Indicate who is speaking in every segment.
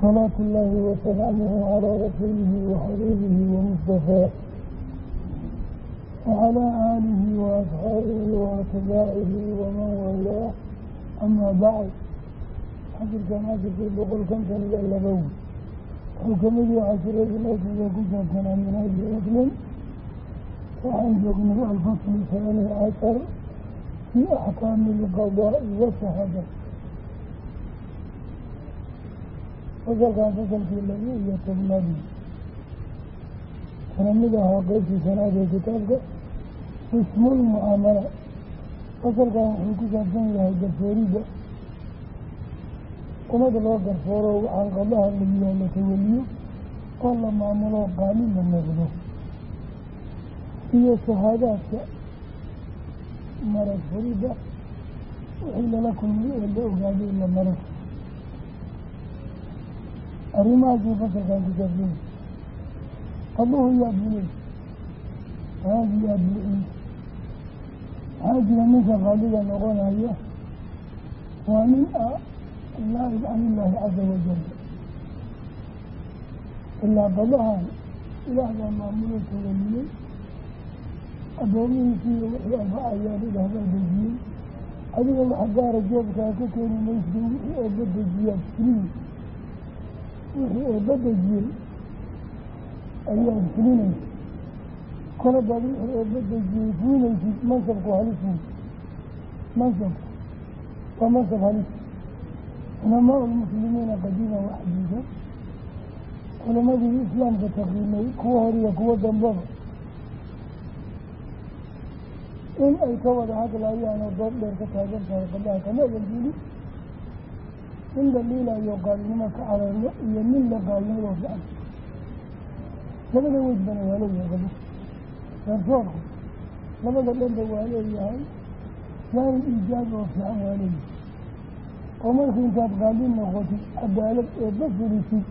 Speaker 1: salaatu llaahi wasalaamuhu calaa rasuulihi wa xabiibihi wa mustafaa wacalaa aalihi wa asxaabihi wa atbaacihi waman walaah amaa bacd casirkan casirkii boqol konton iyo labow wuxuu ka mid yahay cashiradii akida ku saabsan aminaadi muslim waxaan joognay alfaslu saani cashar fii axkaami alqadaa'i wasaxada fasalkan fasalkii laba iyo tobnaadii kana mid ahaa qeybtii shanaad ee kitaabka qismul mucaamala fasalkan wuxuu ku saabsan yahay garsoorida umada loo garsooro waxaan layihaa la tawaliyo oo la maamulo qaalin la noqdo iyo shahaadaadka marag furida wixii lala kulmay ee la ogaaday la maro arrimahaasuu fasalkan ku saabsan qaduhu yaa buley haadi yaa buli maxaa jira ninka qaaliga noqonaya waa nin a naa'ib can illaahi caza wajal ilaa qadahan ilaahbaa maamulo tawaliyey addoomihiisiiyo wixii anfacayaa idhahbaa dejiyey adiga waxa gaara joobkaa ka keeni maysa wixii eebba dejiyaa fulin wixii eebba dejiyey ayaad fulinaysa. Koladaad wixii eebba dejiyey fulinaysid mansabku halisun mansabku waa mansab halis. Culamaa lmuslimiina qadiima wa xadiida culamadii islaamka taqiinay kuwa horiya kuwa dambaba. In ay ka wada hadlayaan oo doob dheer ka taagan tahay qadaha kama eganjili in la liilayo qaalinimo ka cararno iyo nin la qaalinimo fiican labada wejbana waa leeyahay garsoorku labada dhanba waa leeyahay jaanib iijaab oo fiican waa leeyahay oo marka intaad qaalin noqotid cadaalad eebba fulisid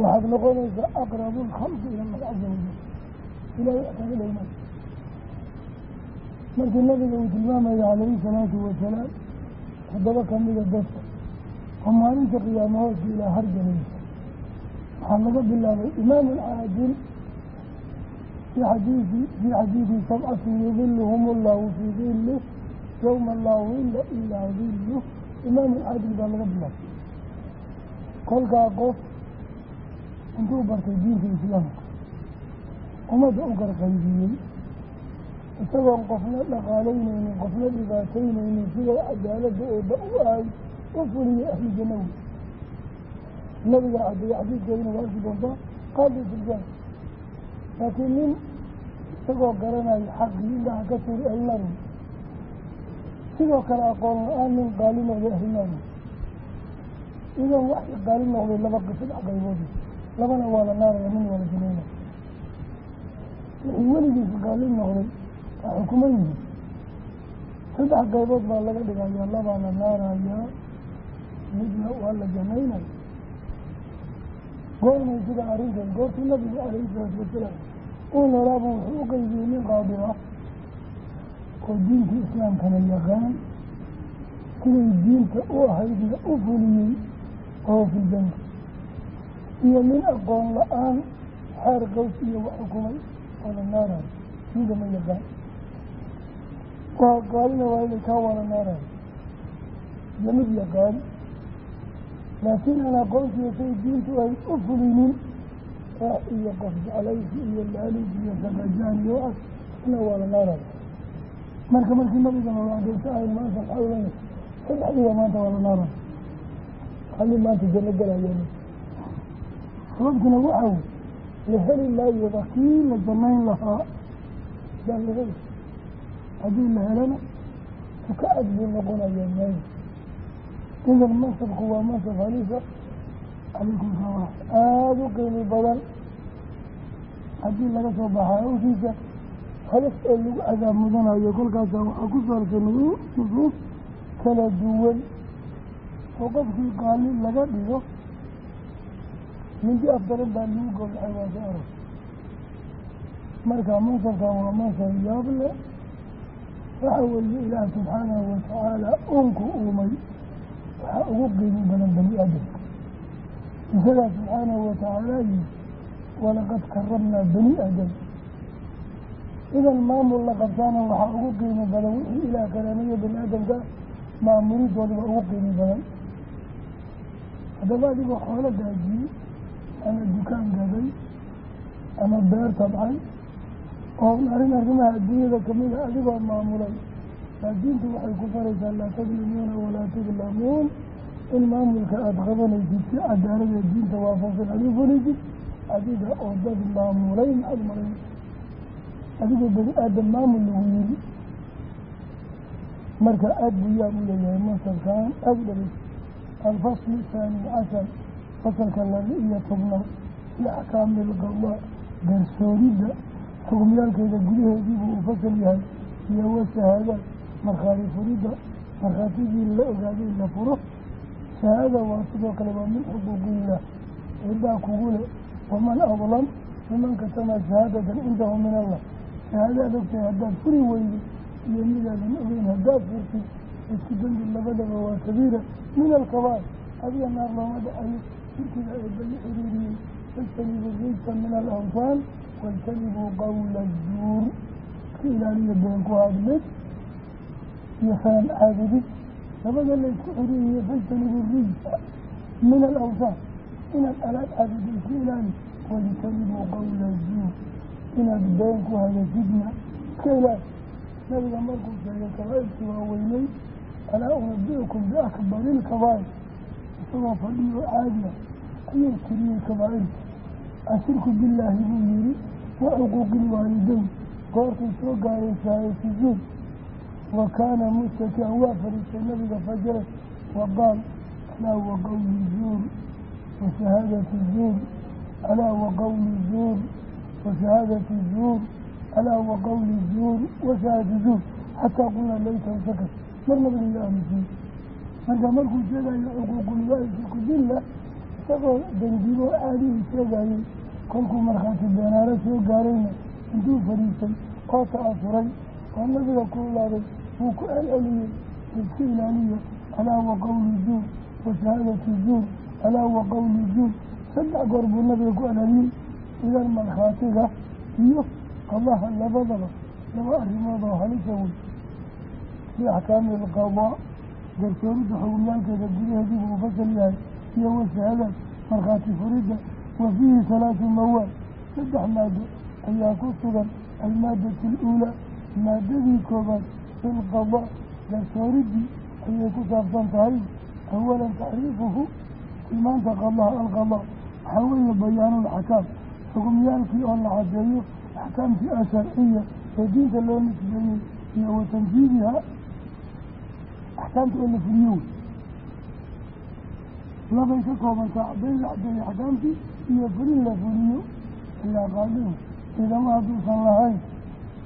Speaker 1: waxaad noqonaysaa aqrabu lkhalqi ila allah caza wajal ilahay kaga dhowna markii nabiga uu tilmaamaya calayhi salaatu wasalaam toddoba kamida dadka oo maalinta qiyaamo hooska ilaa hargalaysa waxaa laga bilaabay imaam alcaadil fii xadiidi fii xadiidi sabcatin yudiluhum allahu fii dilih yowma laa willa ilaa dillu imaam alcaadil baa laga bilaabay. Kolkaa qof intuu bartay diinta islaamka ummadda u garqaydiyey isagoon qofna dhaqaalaynaynin qofna dhibaataynaynin sida cadaaladda eeba u ahay u fuliyey ahlu janna wey nabiga caddeeye xadiidkeedina waa arki qaadi filjan laakiin nin isagoo garanayo xaqii indhaha ka turi alnaru sidoo kale aqoon la'aan nin qaali noqday ahlunaari idan wax qaali noqday laba saddex qayboodi labana waa la naaraya min waa la janaynaya wixii weligiisa qaali noqday waa xukuman yihiin saddex qaybood baa laga dhigayaa labaa la naarayaa midna waa la janaynaya goormay sida arrintan goortii nabigu calayhi salaatu wasalaam uu noolaabu wuxuu u qeybiyey nin qaadi ah oo diinta islaamkana yaqaan siday diinta u ahaydna u fuliyey oo filjanka iyo nin aqoon la'aan xeer qaws iyo wax xukumay oo la naarayo ma yaqaan waa qaalina waa inay kaa wala naarayo iyo mid yaqaan laakiin aan aqoonsiyo say diintu ay u fulinin raax iyo qof jeclaysi iyo laalis iyo sakajaan iyo waxaas ina waa la naarayo marka markii nabiga noolaadaysa ahay maanta leeyahay saddexdiiba maanta waa la naara hali maanta janno galayaa sababtuna waxa wey la heli maayoba kii la janayn lahaa haddii la helana tuka ad buu noqonaya maayo idan mansabku waa mansab halisa calaykum salaam aada u qiimi badan. Haddii laga soo baxaa hawshiisa hadas oo lagu cadaab mudanayo kolkaasa waxaa ku saarsan nusuus kala duwan. Oo qofkii qaali laga dhigo mindi afdaran baa lagu gowracay waa soo arag marka mansabkan waa mansab yaab leh waxa weeye ilaah subxaanahu watacaala uunku uumay waxaa ugu qiimi badan bani aadamka isagaa subxaanahu watacaala yii walaqad karabnaa bani aadam idan maamul la qabtaana waxaa ugu qiimi badan wixii ilaah karaamayo bani aadamka maamulidooduba ugu qiimi badan haddaba adigoo xoolo gaajiyey ama dukaan gaday ama beer tabcay oo arrin arrimaha adduunyada ka mid a adigoo maamulay baa diintu waxay ku faraysaa laa tadlimuuna walaa tudlamuun. In maamulka aada qabanaysid si cadaalada diinta waafaqsan aad u fulaysid adiga oo dad maamulay maxaad malayn adigoo bani aadam maamul lagu yiri marka aada buu yaab u leeyahay masarkaan aada u dhalis alfaslu haani cashar fasalka laba iyo tobnaad fi axkaami ilqadaa garsoorida xukumyaalkeeda gudaheediibuu uu fasal yahay iyo washahaada markhaati furidda markhaatigii la ogaaday la furo shahaada waa sidoo kale waa min xuquuqiillah eebbaa kugu le waman adlam miman katama shahaadatan cindahu min allah. Shahaadaad ogtahay haddaad furi weydo iyo midaadan ogeyn haddaad furtid isku dembi labadaba waa kabiira. Min alkabaar adiga naar looma dhacayo shirkiga eebba la xiriiriyey fajtanibuu rijsa min alawsaan wajtanibuu qawla zuur iska ilaaliya been ku hadlid iyo sanad caabudid labada la isku xiriiriye fajtanibuu rijsa min alawsaan inaad alaad caabudo iska ilaali wajtanibuu qawla zuur inaad been ku hadashidna iska ilaali nabiga markuu sheegay kabaairkii waaweynay alaa unabiukum biakbari ilkabaa'ir isagoo fadhiyo caadiya ayuu tiriyey kabaa'irka ashirku billaahi buu yihi wa xuquuqi ilwaalideyn goortuu soo gaaray shahaadati zuur wa kaana mustakian waa fadhiistay nabiga fajare wa qaal alaa wa qawli zuur wa shahaadati zuur alaa wa qawli zuur wa shahaadati zuur alaa wa qawli zuur wa shahaadati zuur. Xataa qulna laytahu sakat mar marka markuu sheegayo xuquuqulwaahi shirku billah isagoo dangibo caadihii sheegayey kolkuu markhaati beenaaro soo gaarayna intuu fadhiistay oo ta'asuray oo nabiga ku wuu ku celceliyey iska ilaaliya alaa wa qawli zuur wa shahaadati zuur alaa wa qawli zuur. Saddex goor buu nabiga ku celceliyey idan markhaatiga iyo qadaha labadaba laba arrimood oo halisa wey fii axkaami alqadaa garsooridda xukumyaalkeeda gudaheediibu uu fasal yahay iyo washahaadaad markhaati furidda wa fiihi halaatu mawaad saddex maado ayaa ku sugan almaadatu aluulaa maadadii koobaad filqadaa garsooridii ayay ku saabsan tahay awalan tacriifuhu tilmaanta qadaha alqadaa waxaa weeye bayaanulxakaam xukumyaalkii oo la cadeeyo axkaamtii asharciya ee diinta loo nisbeeyey iyo wa tanfiidiha axkaamta oo la labay ka koobantaa caddayn la caddeeyo axkaamtii iyo fulin la fuliyo ilaa qaadihu ciidamo hadduusan lahayn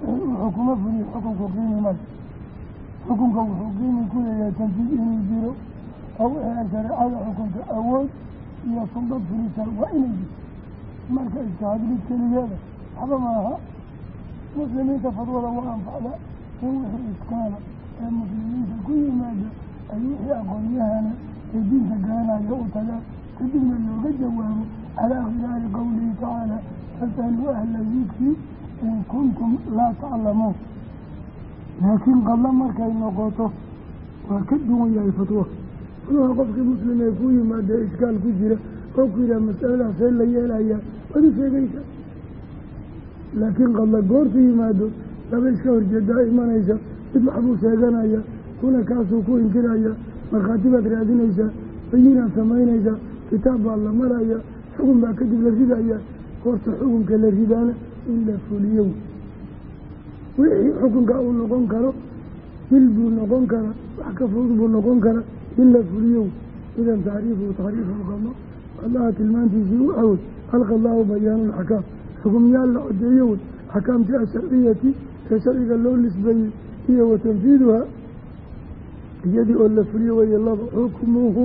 Speaker 1: wixii uu xukumo fuliyo xukunku qiimi male xukunka wuxuu qiimi ku leeyahay tanfiid inuu jiro oo ay shareecada xukunka awood iyo suldad fulisaa waa inay jirto. Marka iskahadlid keligeeda waxba maaha. Muslimiinta fadwada waa anfacda in wixii iskaana ee muslimiinta ku yimaada ay wixii aqoonyahana ee diinta garanaya u tagaan kadibna looga jawaabo calaa khilaali qowlihi tacaala fasaluu ahla dikri in kuntum laa taclamuun laakiin qadlo markay noqoto waa ka duwan yahay fatwo fatwaha qofkii muslim ee ku yimaadee ishkaal ku jira oo ku yidhaha masaladaasee la yeelayaa waad u sheegaysa laakiin qadla goortu yimaado laba iska horjeedaa imanaysa mid waxbuu sheeganaya kuna kaasuu ku inkiraya markhaati baad raadinaysaa bayinaad samaynaysaa kitaab baa la maraya xukun baa kadib la ridaya goorta xukunka la ridaana in la fuliyo. Wixii xukunka uu noqon karo dil buu noqon kara wax ka fudud buu noqon kara in la fuliyo. Idan tacriifuhu tacriifu lqada qadaha tilmaantiisii u awey alqadaau bayaanu lxakaam xukumyaal la codeeyo wey axkaamtii asharciyati ee sharciga loo nisbeeyey iyo wa tanfiiduha iyadii oo la fuliyo weeye laba xukmuhu.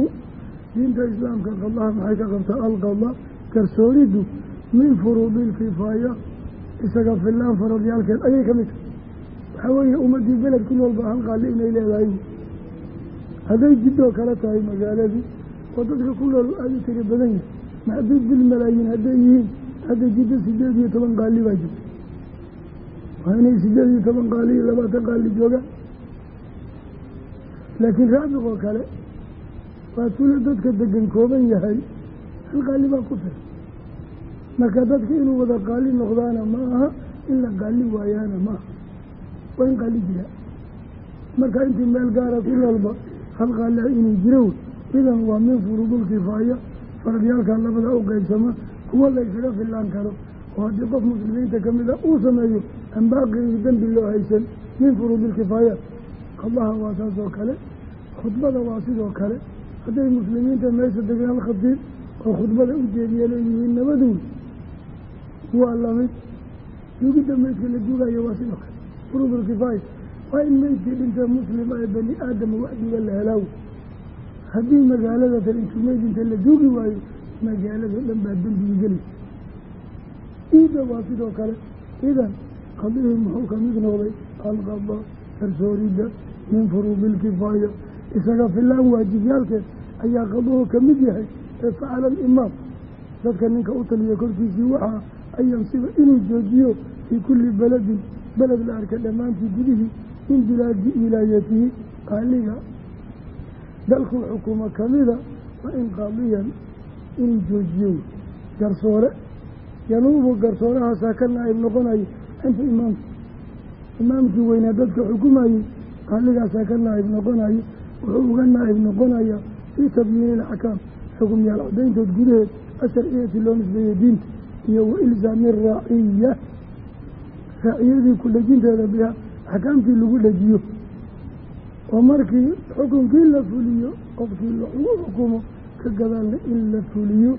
Speaker 1: Diinta islaamka qadaha maxay ka qabtaa? Alqada garsooriddu min furuudi ilkifaaya isaga fillaan farodyaalkeed ayay ka mid tahay. Waxaa weeye ummadii beled ku nool baa hal qaali inay leedahay. Hadday jiddoo kale tahay magaaladii oo dadka ku nool aada u tiri badan yahay. Maxduud bilmalaayiin hadday yihiin hadda jiddo sideed iyo toban qaali baa jirta waa inay sideed iyo toban qaali iyo labaatan qaali joogaan laakiin raabiq oo kale waa tulo dadka degan kooban yahay hal qaali baa ku fir marka dadka inuu wada qaali noqdaana ma aha in la qaali waayaana ma aha. Waa in qaali jira. Marka intii meel gaara ku noolba hal qaaliha inuu jiro idan waa min furuudulkifaaya faradyaalkaa labada u qaybsama kuwa la ysaga fillaan karo. Oo haddii qof muslimiinta ka mid a uu sameeyo aan baaqigii dembi loo haysan min furuudilkifaayaat qadaha waa saas oo kale khudbada waa sidoo kale. Hadday muslimiinta meesha degan hal khatiib oo khudbada u jeediya leeyihiin nabaduun waa la mid duugidda meydka la duugayo waa sidoo kale. Furuudulkifaaya waa in meydkii dhinta muslima ee bani aadama waxdiga la helaaw haddii magaalada tan intuu meyd inta la duugi waayo magaalada dhan baa dembigi gelaysa iida waa sidoo kale. Idan qadihii muxuu ka mid noqday alqada garsooridda min furuudi ilkifaaya isaga filaan waajibyaalkeed ayaa qaduhu ka mid yahay ee facala alimaam. Dadka ninka u taliya korkiisii waxaa an yansiba inuu joojiyo fii kulli beledin beled la arka dhammaantii gudihii min bilaadi wilaayatihi qaaliga. Dalkuu xukumo kamida waa in qaadiyan inuu joojiyo garsoore. Yanuubu garsoorahaasa ka naa'ib noqonayo inta imaamka imaamkii weynaa dadka xukumayey qaaligaasaa ka naa'ib noqonayo wuxuu uga naa'ib noqonayaa fii tabyiini ilaxkaam xukumyaal cadayntood gudaheed asharciyati loo nisbeeyey diinta iyo wa ilzaami araaciya raaciyadii ku dhejinteeda biha axkaamtii lagu dhejiyo. Oo markii xukunkii la fuliyo qofkii lagu xukumo ka gadaalna in la fuliyo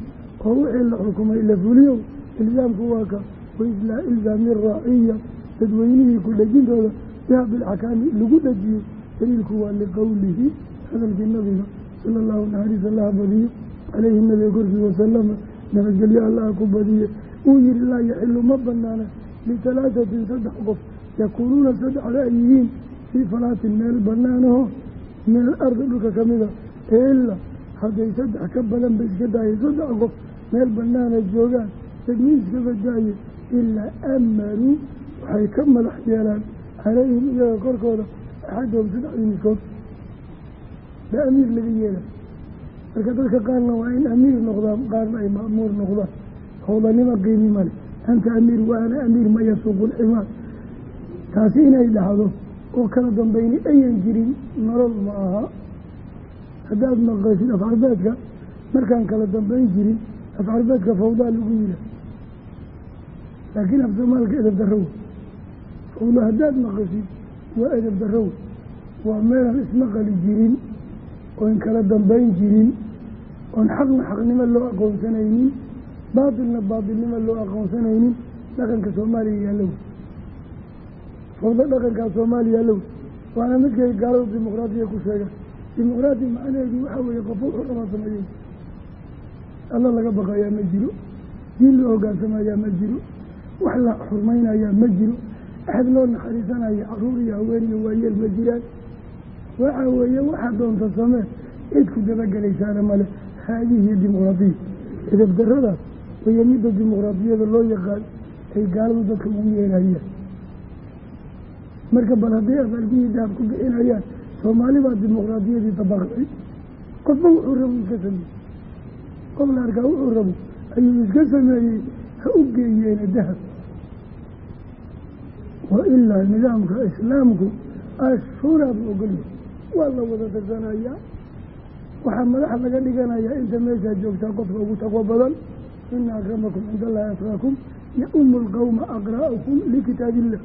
Speaker 1: oo wixii la xukumay la fuliyo ilzaamku waa ka wailaa ilzaami araaciya dadweynihii ku dhejintooda biha bilxakaami lagu dhejiyo daliilku waa liqowlihi hadalkii nabiga sala allahu naxariis allaha badiyo caleyhi nabiga korkii wasalama nabadgelyo allaha ku badiye uu yihi laa yaxilu ma banaana litalaatatin saddex qof yakuunuuna saddexda ay yihiin fii falaatin meel banaanaho min alardi dhulka kamida ila hadday saddex ka badan ba iska daayay saddex qof meel banaana joogaan dadmi iska badaaye ilaa amaruu waxay ka madax yeelaan calayhim iyaga korkooda axadahum saddexdii midkood baa amiir laga yeelay marka dadka qaarna waa in amiir noqdaan qaarna ay ma'muur noqdaan. Howdanimo qiimi male anta amiir wa ana amiir ma yasuuqu lximaar taasi inay dhacdo oo kala dambayni ayan jirin nolol ma aha. Haddaad maqashid afcarbeedka markaan kala dambayn jirin afcarbeedka fawdaa lagu yidha laakiin afsamaalka edab darrow fawda haddaad maqashid waa edab darrow waa meelaan ismaqali jirin oon kala dambayn jirin oon xaqna xaqnimo loo aqoonsanaynin baatilna baatilnimo loo aqoonsanaynin dhaqanka soomaaliya yaallow. Fawdo dhaqankaa soomaaliya yaallow waana midkay gaaladu dimuqraadiya ku sheegaan dimuqraadi macnaheedu waxaa weeye qof wuxuu rabaa sameeyey alla laga baqayaa ma jiro diin loo hogaansamayaa ma jiro wax la xurmaynayaa ma jiro axad loo naxariisanaya carruur iyo haween iyo waayeel ma jiraan. Waxa weeye waxaa doonta samee cid ku dabagelaysaana male haadihi dimuqraadiya edabdaradaas waya midda dimuqraadiyada loo yaqaan ay gaaladu dadka ugu yeerayaan. Marka bal hadday abaalgihii dahab ku bixinayaan soomaali baa dimuqraadiyadii dabaqday qofba wuxuu rabo iska sameeyey. Qof la arkaa wuxuu rabo ayuu iska sameeyey ha u geeyeena dahab wa ilaa nidaamka islaamku ashuraa buu ogolyahay waa la wada tarsanayaa waxaa madaxa laga dhiganayaa inta meeshaa joogtaa qofka ugu taqwo badan. Ina akramakum cinda allahi atqaakum ya-umu lqawma aqra'akum likitaab illah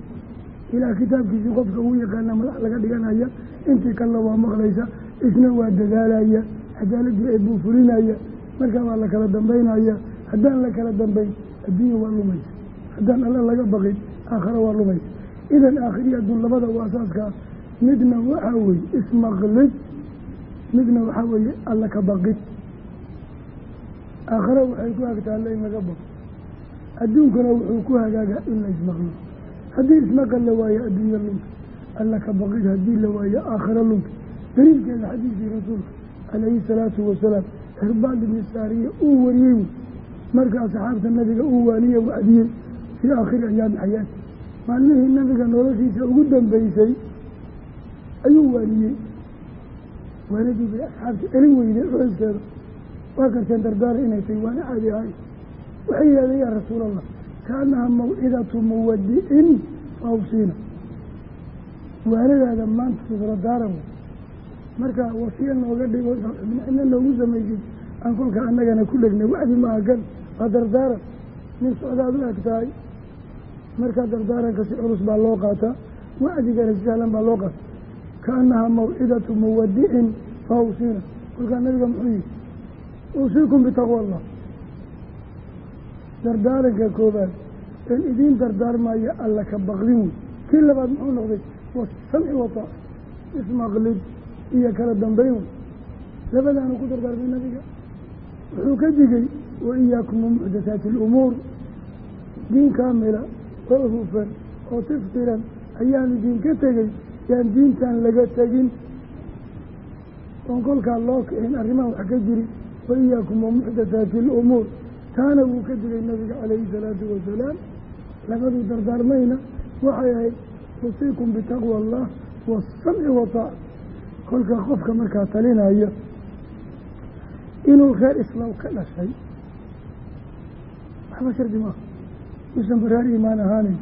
Speaker 1: ilaah kitaabkiisii qofka ugu yaqaana madax laga dhiganaya intii kalla waa maqlaysa isna waa dadaalaya cadaaladii ee buu fulinaya markaa waa la kala dambaynaya. Haddaan la kala dambayn adduunya waa lumaysa. Haddaan alla laga baqin aakhara waa lumaysa idan aakhiriya adduun labada u asaaskaa midna waxaa weeye ismaqlid midna waxaa weeye alla ka baqid aakhare waxay ku hagtaa alla in laga baqo adduunkuna wuxuu ku hagaagaa in la ismaqlo. Haddii ismaqal la waayo adduunya lunta alla ka baqid haddii la waayo aakhare lunta daliilkeeda xadiidkii rasuulka calayhi salaatu wasalaam xirbaad ibni saariye uu wariyey. Wey marka asxaabta nabiga uu waaniye wacdiyey fii aakhiri ayaami xayaati maalmihii nabiga noloshiisa ugu dambeysay ayuu waaniyey waanadii bay asxaabta elin weyday culeyskeeda waa karteen dardaara inay tahy waana caadi ahay waxay yidhahdeen yaa rasuul allah kaanaha mawcidatu muwadicin faawsiina. Waanadaada maanta wey marka wasiya nooga dhigo ina noogu samaysid aan kolka annagana ku dhegnay wacdi maaha kan waa dardaaran nin socdaad u eg tahay markaa dardaaranka si culus baa loo qaataa wacdigana si sahlan baa loo qaata. Kaanaha mawcidatu muwadicin faawsiina kolkaa nabiga muxuu yihi uusiikum bitaqwa allah dardaaranka koobaad een idiin dardaarmaya alla ka baqdin wey kii labaad muxuu noqday wasamci wataac ismaqlid iyo kala dambeyn wey labadaanu ku dardaarmay nabiga. Wuxuu ka digay wa iyaakum wa muxdathaati alumuur diin kaamila oo hufan oo tiftiran ayaan idinka tegey yaan diintan laga tegin. Oon kolkaa loo kicin arrimaha wax ka jiri. Wa iyaakum wa muxdathaati alumuur taana wuu ka digay nabiga calayhi salaatu wasalaam labaduu dardaarmayna waxay ahayd usiikum bitaqwa allah waasamci wataac kolka qofka markaa talinaya inuu reer islaam ka dhashay. Waxba shardi maaha uusan baraar iimaan ahaanin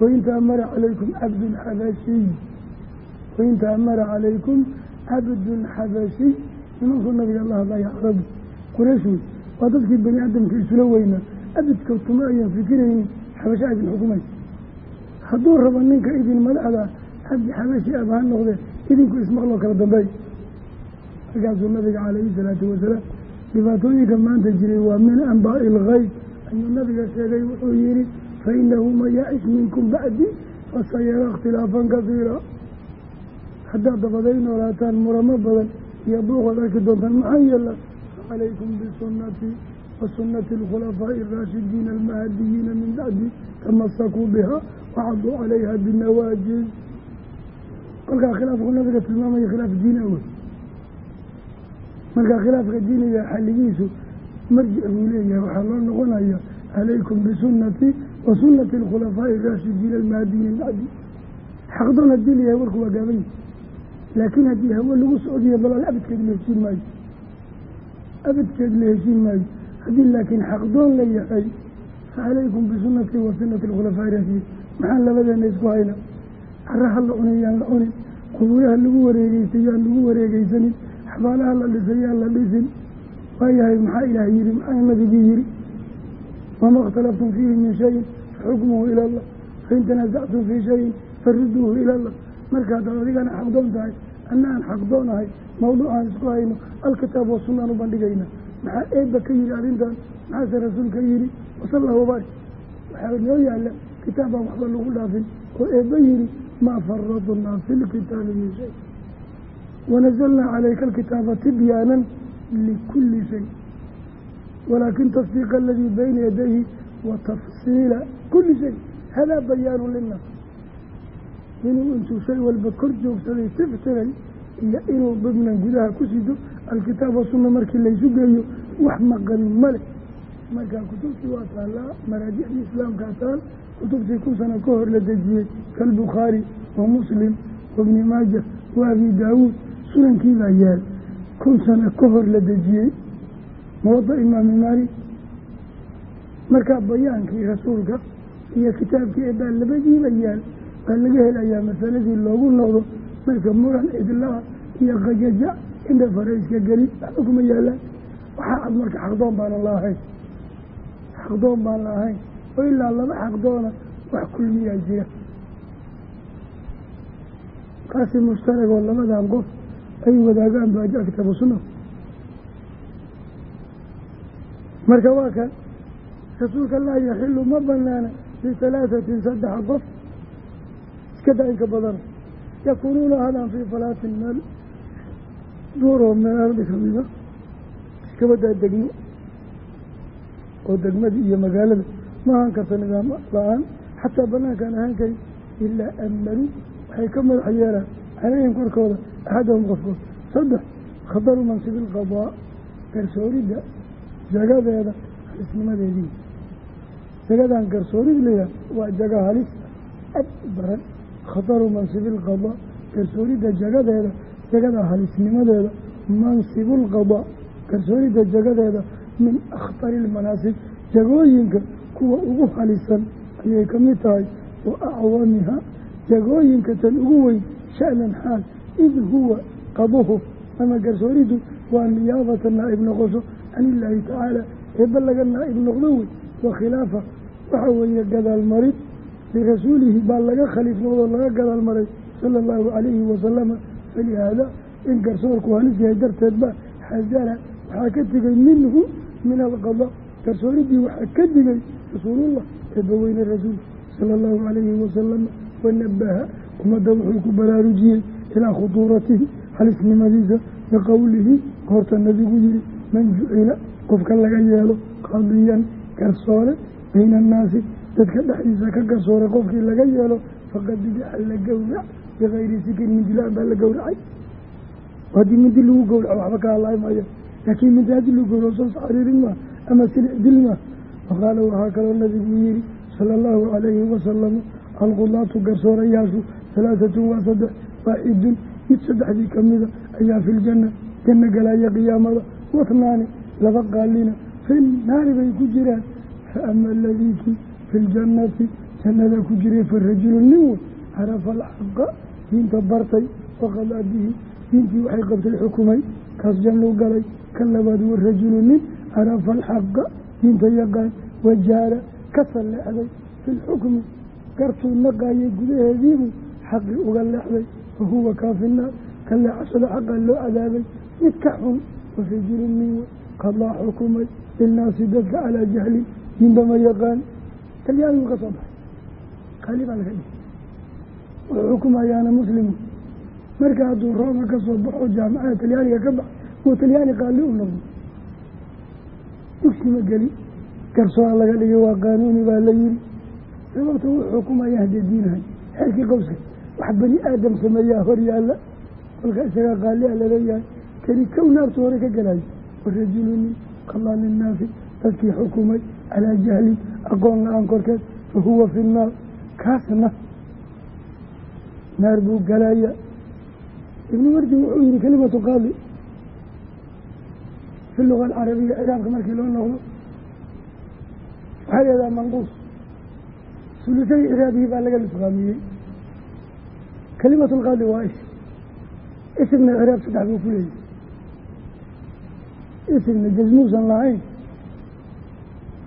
Speaker 1: wain taamara calaykum cabdun xabashiy wain taamara calaykum cabdun xabashiy nimankuu nabiga allah hadlaya carabi quraysh wey waa dadkii bani aadamka isula weynaa abidka tuma ayaan fikiraynin xabasha idin xukumaysa hadduu rabo ninka idin madaxda cabdi xabashi ab ha noqdee idinku ismaqloo kala dambeey. Markaasuu nabiga calayhi salaatu wasalaam dhibaatooyinka maanta jiray waa min anbaa'i ilgeyb ayuu nabiga sheegay wuxuu yihi fa inahu man yacish minkum bacdi fasayara ikhtilaafan kasiira haddaad dabaday noolaataan muramo badan iyo buuqood arki doontaan maxaa yeela facalaykum bisunati wa sunati alkhulafaa'i araashidiina almahadiyiina min bacdi tamasakuu biha wacaduu calayha binawaajiz kolkaa khilaafku nabiga tilmaamaya khilaaf diini awey markaa khilaafka diiniga xalligiisu marjic buu leeyahay. Waxaa loo noqonaya calaykum bisunati wa sunati alkhulafaa'i araashidiina almahadiyiina min bacdi xaqdoon haddii layahay warku waa gaaban yahi laakiin haddii hawe lagu socdiyo balaal abadkeed la heshiin maayo. Abadkeed la heshiin maayo. Haddii laakiin xaqdoon la yahay fa calaykum bisunati wa sunati alkhulafaa'i raashidiin maxaan labadeena isku hayna? Caraha la cunin yaan la cunin. Qubuuraha lagu wareegeystay yaan lagu wareegeysanin xabaalaha la dhisay la dhisin waayahay maxaa ilaah yihi maxaa nabigii yihi wama اkhtalaftum fiihi min shayin faxukmuhu ila allah. Fain tanaasactum fii shayin faruduuhu ila allah. Markaadaad adigana xaqdoon tahay anna aan xaqdoon ahay mawduucaan isku hayno alkitaab wasunaan u bandhigayna. Maxaa eebba ka yihi arrintan? Maxaase rasuulka yihi wasalla wabaarik waxaa noo yaalla kitaab baan waxba lagu dhaafin oo eebba yihi maa faradnaa fi lkitaabi min shay wanazalnaa calayka alkitaaba tibyaanan likulli shay walaakin tasdiiqa aladii bayna yadayhi wa tafsiila kuli shay hadaa bayaanu linnaas inuu intuu shay walba kor joogsaday tiftiray iyo inuu bibnan gudaha ku sido alkitaab wasunna markii laysu geeyo wax maqan male markaa kutubtii waa taallaa maraajixdii islaamkaa taal kutubtii kun sano ka hor la dejiyey kalbukhaari wa muslim wabni maaja wa abi daawuud sunankii baa yaal kun sano ka hor la dejiyey muwada imaami maalik? Markaa bayaankii rasuulka iyo kitaabkii eebaa labadiiba yaal waa laga helayaa masaladii loogu noqdo marka muran idlaa iyo qajaja indha farayska geli waxba kuma yaalaan waxaa cad marka xaqdoon baanan la ahayn xaqdoon baan la ahayn oo ilaa laba xaqdoona wax kulmiyaa jira. Kaasi mushtaragoo labadan qof ay wadaagaan baaja kitaabu sunna marka waa kan rasuulka laa yaxilu ma banaana lihalaahatin saddexa qof. Iska da inka badan. Yakuunuuna hadaan fii falaatin meel duuroo meel ardi kamida iskabadaa degmo oo degmadii iyo magaalada. Ma ahaan karta nidaam la'aan. Xataa banaankaan ahaan karin ilaa amaruu waxay ka madax yeelaan calayhim korkooda axadahum qofkood saddex khataru mansibi ilqadaa garsooridda jagadeeda halisnimadeedii jagadan garsoorid layaha waa jaga halis ad baran khataru mansibi ilqadaa garsooridda jagadeeda jagada halisnimadeeda mansibulqadaa garsooridda jagadeeda min akhtari ilmanaasib jagooyinka kuwa ugu halisan ayay ka mid tahay wa acwamiha jagooyinka tan ugu weyn sha'nan xaal id huwa qaduhu ama garsooriddu waa niyaabata naa'ib noqosho can illaahi tacaala eebba laga naa'ib noqdo wey wa khilaafa waxa weeye gadaal marid lirasuulihi baa laga khaliif noqdoo laga gadaal maray sala allahu calayhi wasalama falihaada in garsoorku halis yahay darteed ba xadara waxaa ka tegay minhu min alqada garsooridii waxaa ka digay rasuulullah eebbaweyne rasuulka sala allahu calayhi wasalama wanabaha ummadda wuxuu ku baraarujiyey ilaa khuduuratihi halisnimadiisa biqowlihi goorta nabigu yihi man jucila qofka laga yeelo qaadiyan garsoore bayna annaasi dadka dhexdiisa ka garsoore qofkii laga yeelo faqad bidica la gowrac bikayri sikin mindila baa la gowracay haddii mindi lagu gowraco waxba ka hadlaay maayo. Laakiin mindi haddii lagu gowraco soos xariirin maa ama silic dil maa waqaala waxaa kaloo nabigu yihi sala allahu calayhi wasalama alqudaatu garsoorayaashu halaahatun waa saddex waaxidun mid saddexdii kamida ayaa fi ljanna janna galaya qiyaamada watnaani laba qaalina fi naari bay ku jiraan. Fa ama aladiikii fi ljannati jannada ku jiray farajulu nin wey carafa alxaqa diinta bartay waqadaa bihi diintii waxay qabtay xukumay kaas jannuu galay ka labaad warajulu nin carafa alxaqa diinta yaqaan wajaara ka salleexday fi gartuu naqaayay gudaheediibuu xaqii uga leexday wahuwa kaafinaar ka leexashada xaqaa loo cadaabay mid ka xun warajulu nin qadaa xukumay lilnaasi dadka calaa jahlin diinbama yaqaan talyaanigu ka soo baxay qaali baa laga dhigay wuxuu xukumayaana muslimu marka hadduu rooma ka soo baxo jaamacada talyaaniga ka bax uu talyaani qaali u noqdo dugsi ma geli garsoora laga dhigay waa qaanuuni baa la yiri sababta wuu xukumaya haddee diinahay xeerkii qowska wax bani aadam sameeyaa hor yaalla. Kolka isagaa qaali a la leeyahay keli kow naartu hore ka gelayo warajulunin qadaa linnaasi dadkii xukumay calaa jahlin aqoon la'aan korkeed fa huwa fi nnaar kaasna naar buu galaya ibnu wardi wuxuu yihi kelimatu qaadi fi luga alcarabiya ciraabka markii loo noqdo. Waxaa leedaha manquus. Sulusay ciraabihi baa laga nusqaamiyey kelimatu lqaadi waa is isimna ciraab saddex buu ku leeyahy isimna jasmuusan lahayn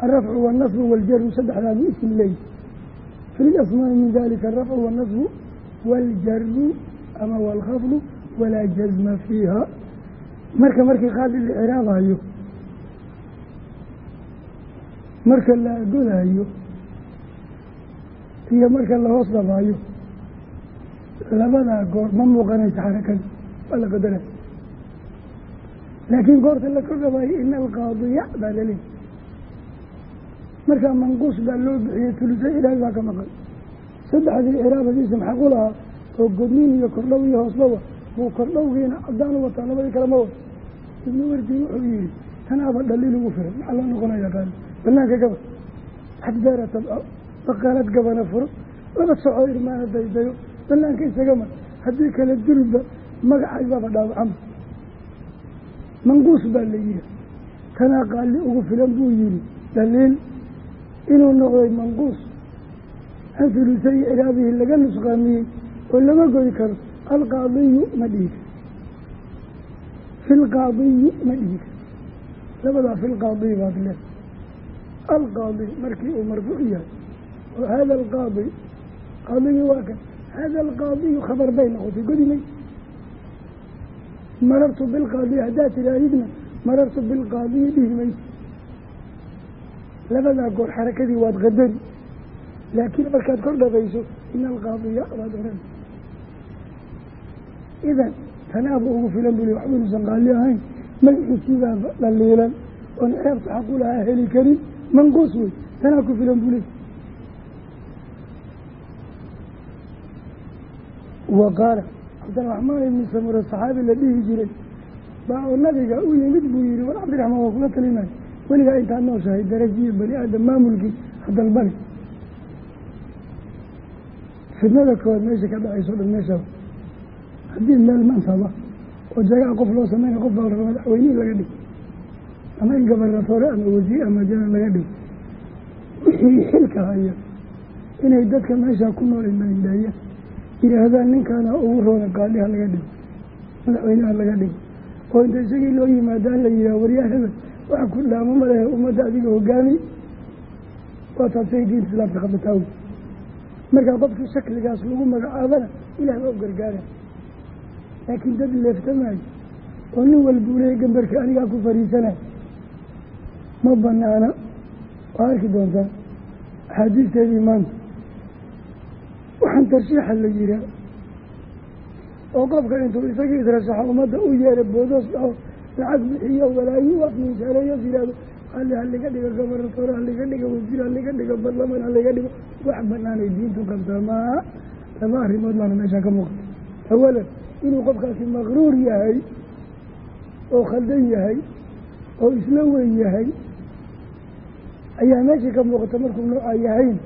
Speaker 1: alrafcu waalnasbu waaljaru saddexdaabuu isim leeyahy fi lilasmaa'i min dalika alrafcu waalnasbu waaljaru ama waalkhafdu walaa jasma fiiha marka markii qaadi la ciraabayo marka la godaayo iyo marka la hoos dabaayo labadaa goor ma muuqanaysa xarakada waa la qadaraya laakiin goorta la kor dhabaayo ina alqaadiya baa laleeyahy markaa manquus baa loo bixiyey tulusa ilaahay baa ka maqan. Saddexdii ciraabadiisa maxaq u lahaa? Oo godniin iyo kordhow iyo hoosbawa buu kordhowgiina cadaan u wataa labadii kale ma wata ibnu wardi wuxuu yihi tanaaba dhaliil ugu firan maxaa loo noqonaya qaali banaanka gaba. Xadbeera tabco baqaalad gabana furo. Laba soco irmaana daydayo banaanka isagama haddii kale dulba magacaybaba dhaawacama manquus baa la yihi tanaa qaali ugu filan buu yihi dhaliil inuu noqday manquus. An hulusay ciraabihi laga nusqaamiyey oo lama goy karo. Alqaadiyu ma dhihi. Karo fi lqaadiyi ma dhihi. Karo labadaa fi lqaadiyi baad le alqaadi markii uu marfuuc yahay. Oo hada alqaadi qaadigii waa kan hada alqaadiyu khabar bay noqotay godi may marartu bilqaadiyi haddaad tiraahidna marartu bilqaadiyi dhihi maysa labadaa goor xarakadii waad qadari laakiin markaad kor dhabayso ina alqaadiya waad oran idan tanaaba ugu filan buli waxba inuusan qaali ahayn magaciisiibaa dhaliilan oon ceebta xaqulahaa heli karin manquus wey tanaa ku filan buli wa qaala cabdiraxmaan ibni samure saxaabi la dhihi jiray. Baa oo nabiga u yimid buu yihi war cabdiraxmaan waa kula talinayo weligaa intaad nooshahay darajiyo bani aadam maamulkii hadalbani fidnada koowaad meesha ka dhacayso dhan meeshaa haddii meel mansaba oo jagaa qof loo sameynaya qof baa raba madaxweynihi laga dhigo ama in gobernatoore ama wasiir ama janal laga dhigo wixii xilka haya inay dadka meeshaa ku nool imaindheeya yidhaahdaan ninkaana ugu roona qaaliha laga dhigo madaxweynaha laga dhigo oo inta isagii loo yimaadaan la yidhaha waryaa hebel waxa ku dhaamo ma lehe ummadda adiga hogaami. Waa taasay diinta islaamka khabataawi markaa qofkii shakligaas lagu magacaabana ilaah baa u gargaara. Laakiin dad leeftamaayo oo nin walbuu leeyay gambarka anigaa ku fariisanay ma banaana waa arki doontaa axaadiisteedii maanta waxaan tarshiixa la yihaa oo qofka intuu isagii israshaxo ummadda u yeera boodoos dhaho lacag bixiyo walaayi wax miisaaneeyos yihahdo hali haliga dhigo gobernatoor haliga dhigo wasiir haliga dhigo barlamaan haliga dhigo wax banaanay diintu qabtaa maa laba arrimood baana meeshaa ka muuqata awalan inuu qofkaasi maqruur yahay oo khaldan yahay oo isla weyn yahay ayaa meeshii ka muuqata markuu noocaa yahayn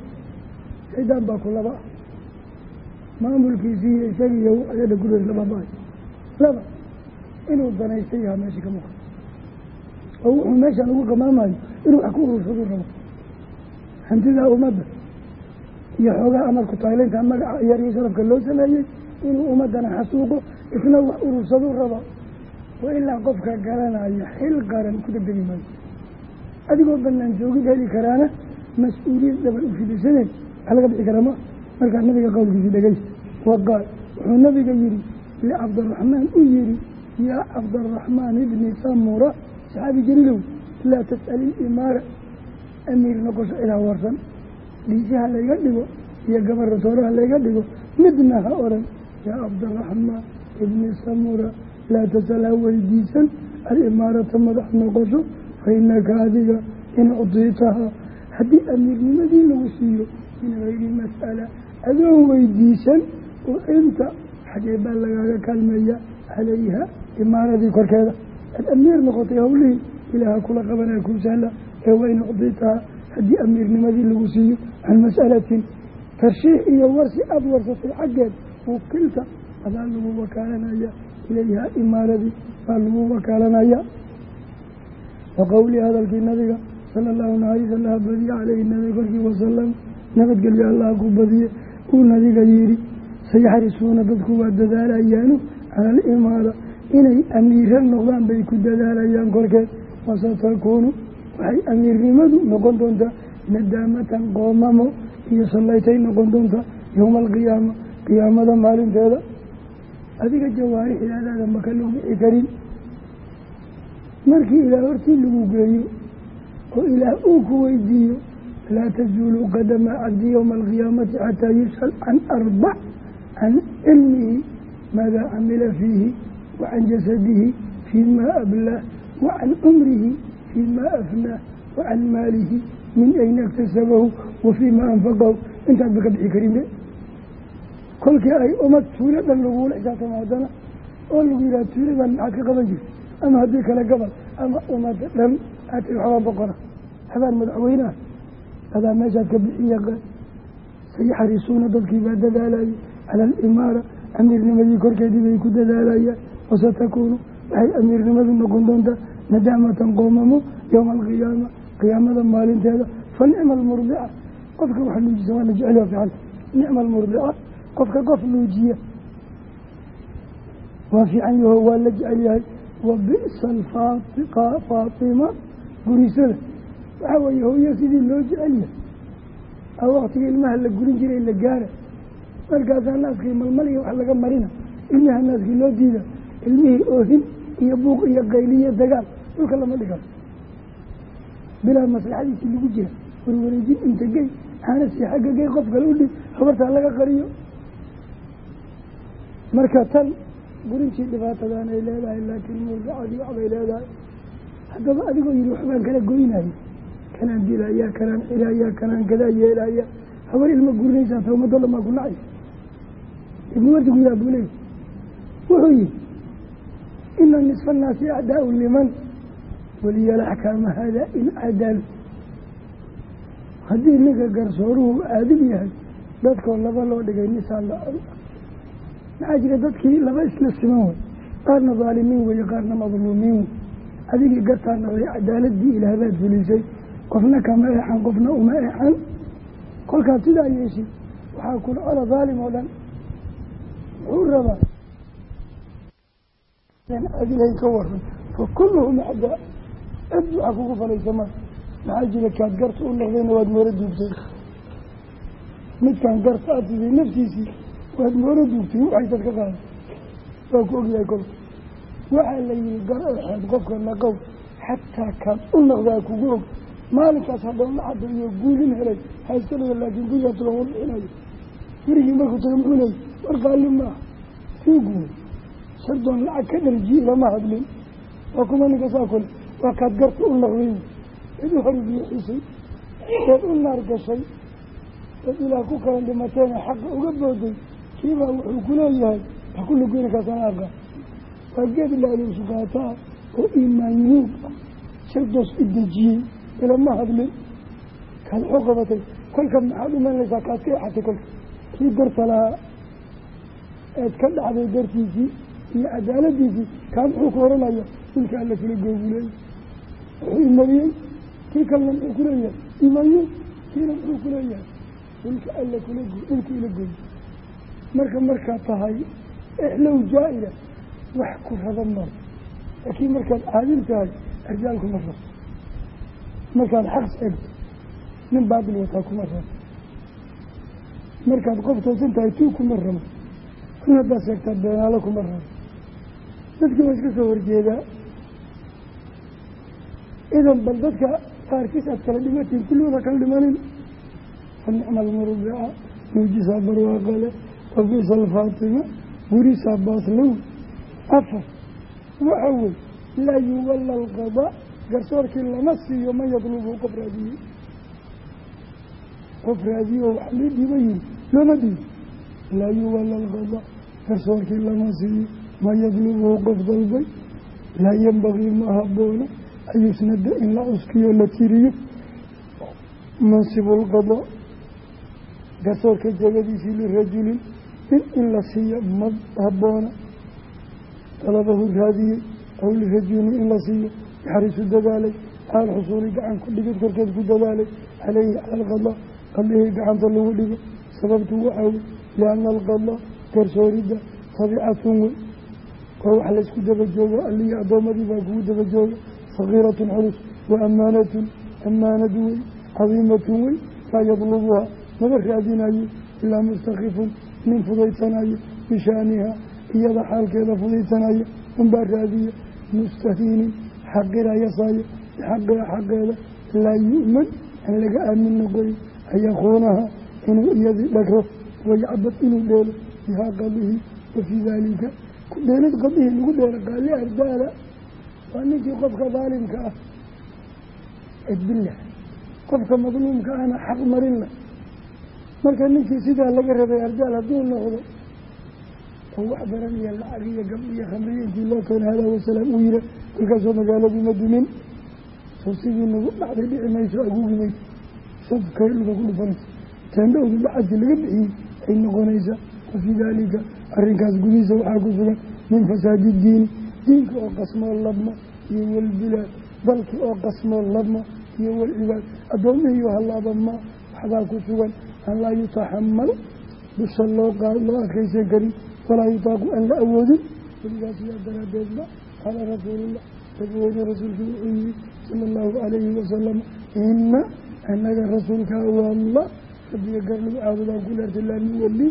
Speaker 1: shaydaan baa ku laba maamulkiisii iyo isagiiyo ayadha ku reer laba inuu danaystay yahaa meeshii ka muuqata oo wuxuu meeshaan ugu qamaamayo inuu wax ku urursaduu rabo. Hantidaa ummadda iyo xoogaha amarku tayleynta magaca yar iyo sharafka loo sameeyey inuu ummaddana xasuuqo isna wax urursaduu raba wa ilaa qofka garanaya xil qaran ku degdegi maayo. Adigoo banaan joogid heli karaana mas'uuliyad dhaban u fidisaneen wax laga bixi karaa ma? Markaa nabiga qowlkiisii dhegeysta waqaal wuxuu nabiga yihi licabdiraxmaan u yihi yaa cabdaraxmaan ibni samura saxaabi jaliilow laa tas'ali ilimaara amiir noqosho ilaa warsan dhiishaha layga dhigo iyo gabarratooraha layga dhigo midna ha odhan yaa cabdiraxmaan ibni samura laa tasal ha weydiisan alimaarata madax noqosho fa inaka adiga in udiitaha haddii amiirnimadii lagu siiyo min gayri mas'ala adoon weydiisan inta xagee baa lagaaga kaalmeeya calayha imaaradii korkeeda. Ad amiir noqotay hawlihii ilaaha kula qabanaya kuu sahla ee wayn ucditaha haddii amiirnimadii lagu siiyo can mas'alatin. Tarshiix iyo warsi aada warsatay xaggeed wukilta adaa lagu wakaalanaya ilayha imaaradii baa lagu wakaalanaya. Wa qowlii hadalkii nabiga sala allahu naxariis allaha badiye caleyhi nabiga korkii wasalam nabadgelyo allaha ku badiye uu nabiga yidhi sayaxrisuuna dadku waa dadaalayaanu cala alimaara inay amiira noqdaan bay ku dadaalayaan korkeed wasatakuunu waxay amiirnimadu noqon doontaa nadaamatan qoomamo iyo sallaytay noqon doontaa yowma alqiyaama qiyaamada maalinteeda. Adiga jawaarixdaadaada maka lagu bixi karin. Markii ilaah hortii lagu geeyo oo ilaah uu ku weydiiyo laa tazuulu qadama cabdi yowma alqiyaamati xataa yus'al can arbac can cilmihi maadaa camila fiihi wa can jasadihi fii ma ablaah wa can cumrihi fii ma afnaah wa can maalihi min ayna iktasabahu wa fii ma anfaqahu intaad ba ka bixi karin be kolkii ay umad tuulo dhan lagula xisaabtamo haddana oo lagu yidhaha tuuladan maxaad ka qaban jirta ama haddii kale gabal ama umada dhan aatay waxbaa boqora habaan madaxweyneha adaa meeshaad ka bixi yaqaan sayaxrisuuna dadkii baa dadaalayay cala alimaara amiirnimadii korkeedii bay ku dadaalayaan wasatakuunu waxay amiirnimadu noqon doontaa nadaamatan qoomamo yowma alqiyaama qiyaamada maalinteeda fa nicma almurdica qofka wax nuujisa waa la jecel fiicanta nicma almurdica qofka qof nuujiya waa fiican yaho waa la jecel yahay wa bi'sa alfaatima gurisada waxaa weeye hooyo sidii loo jecel yahay a waktiga ilmaha la gurin jiray la gaara markaasaa naaskii malmaliya wax laga marina ilmaha naaskii loo diida ilmihii oohin iyo buuq iyo qayliyo dagaal dhulka lama dhigan bilaa maslaxadiisii lagu jira warwareejin inta gey xaanasii xagga gey qof kale u dhib habartaa laga qariyo. Marka tan gurintii dhibaatadan ay leedahay laakiin murdacadii waxbay leedahay. Haddaba adigoo yihi waxbaan kala goynaya kanaan dilaya kanaan xiraya kanaan gadaa yeelaya habar ilma gurinaysaa ta ummadoo dhan baa ku nacaysa ibni wardi gudaa buu leeyay wuxuu yihi ina nisfa annaasi acdaau liman waliyalaxkaama hada in cadalu haddii ninka garsooruhu aadil yahay dadkoo laba loo dhigay nisaa la maxaa jira dadkii laba isla siman wey qaarna daalimiin weeye qaarna madluumiin wey adigii gartaa noqday cadaaladii ilaahbaad fulisay qofna kama eexan qofna uma eexan. Kolkaad sidaa yeeshid waxaa kula ola daalim oo dhan muxuu rabaa adilahay ka waran fa kulluhum acdaa cid waxaa kugu falaysa ma. Maxaa jira kaad garta u noqdayna waad mooro duugtay midkaan garta aad siday naftiisii waad mooro duugtay waxay dad ka qaaday waa ku ogyahay kolka. Waxaa la yihi gar eexeed qofka naqow xataa kaad u noqdaa kugu og. Maalinkaas hadhow lacada iyo guulin helay. Hayska dhiga laakiin gurigaa tugan war bixinayo gurigii markuu taga muxuu leeyay war qaali maaha sii guuray sardoon lacag ka dharjiye lama hadlin. Waa kuma ninka saa kole waa kaad garta u noqday cid u hori biixisay eed u naar gashay. Eed ilaah ku kala dhimateena xaqa uga booday kiibaa wuxuu ku leeyahay wax ku lugoyna kaasana waa geed laaluusu qaataa oo iimaan yuhuub ah sardoos idejiyey ilama hadlin. Kaad xoo qabatay kolka maxaad umaynaysaa kaad ka exatay kolka. Kii garta lahaa eed ka dhacday gartiisii iyo cadaaladiisii kaa muxuu ku oranaya wilka alla kula googuleeyay wuxuu imariyey kii kalena muxuu kuleeyahay imayo kiina muxuu kuleeyahay wilka alla kula go wilka ila gooy marka markaad tahay exlow jaa-ila wax ku raba mar. Laakiin markaad caadil tahay arjaal kuma rabo markaad xaq eegto nin baabil wataa kuma rabo markaad qof toosan tahay tuu kuma rabo in haddaad sheegtaa beenaalo kuma rabo dadkii waa iska soo horjeedaa idan bal dadka qaarkiis aad kala dhimatiin kulligooda kala dhimanin. Fa nicma almurubica nuujisaa barwaaqale wabisa alfaatima burisaa baaslow afar waxa wey laa yuwalla alqadaa garsoorkii lama siiyo man yadlubu qof raadiyey qof raadiye oo wax lii yihi looma dhiibo laa yuwalla alqadaa garsoorkii lama siiyo man yadlubuhu qof dalbay laa yembagii ma haboona. An in la cuskiyo la tiriyo. Mansibu lqadaa garsoorka jegadiisii lirajulin nin in la siiyo ma haboona. Dalabahu raadiyey aw lirajulin in la siiyo yaxrisu dadaalay alxusuuli gacan ku dhigid korkeed ku dadaalay caleyhi alqadaa qadihii gacanta lagu dhigo. Sababtu waxaa wey lianna alqadaa garsooridda tabicatun wey waa wax laysku daba joogo allihii addoommadii baa kugu daba jooga sagiiratun culus wa ammaanatun ammaanad wey cadiimatun wey laa yadlubuhaa maba raadinayo ilaa mustakifun nin fudaysanayo bishaaniha iyada xaalkeeda fudaysanayo unbaa raadiya mustahiinin xaqira yasaayo bixaqiha xaqeeda laa yu'man aan laga aamin noqonin an yakuunaha inuu iyadii dhagro wayacbad inuu dheelo bihaa qadihi wa fii daalika ku dheelid qadihii lagu dheelo qaali ardaala waa ninkii qofka daalimka ah edbillah qofka madluumka ahna xaq marinla marka ninkii sidaa laga rabay ardaal hadduu noqdo oo wax baran iyo lacag iyo gabdh iyo khamriyo intii loo keena hadaa wasalaam uu yira kolkaasoo magaaladii ma dumin soo sidii nagu dhacday dhici mayso aguugi mayso safkay dhulka ku dhufanaysa teendhowdu lacagtii laga bixiyey ay noqonaysaa wa fii daalika arrinkaas gudihiisa waxaa ku sugan min fasaadi diini diinka oo qasmoo labma iyo walbilaad dalki oo qasmoo labma iyo walcibaad addoomihiiyo hallaaba ma waxbaa ku sugan an laa yutaxamal dusha loo adkaysan karin walaa yutaaqu aan la awoodin weligaas yaa daraaddeedba qaala rasuulullah nabigeyne rasuulku wuxuu yihi sala allahu calayhi wasalam ina anaga rasuulka walla rabbiga garnigu caabudaan ku leerta laa nuwali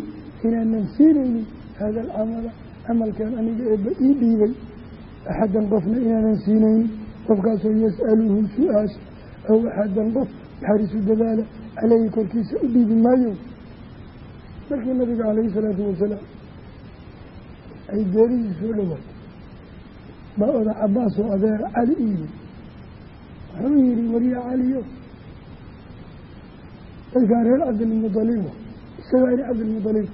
Speaker 1: inaanan siinaynin hada alcamala camalkan aniga eebba ii dhiibay. Axadan qofna inaanan siinaynin qofkaasoo yas'aluhu su'aasha aw axadan qof yaxarisu dadaala caleyhi korkiisa u dhiibi maayo. Markii nabiga calayhi salaatu wasalaam ay geeridii soo dhawaatay baa oda cabaas oo adeer cali u yimid. Wuxuu yihi waryaa caliyo dadkaa reer cabdilmudaliba isagaa ini cabdilmudalib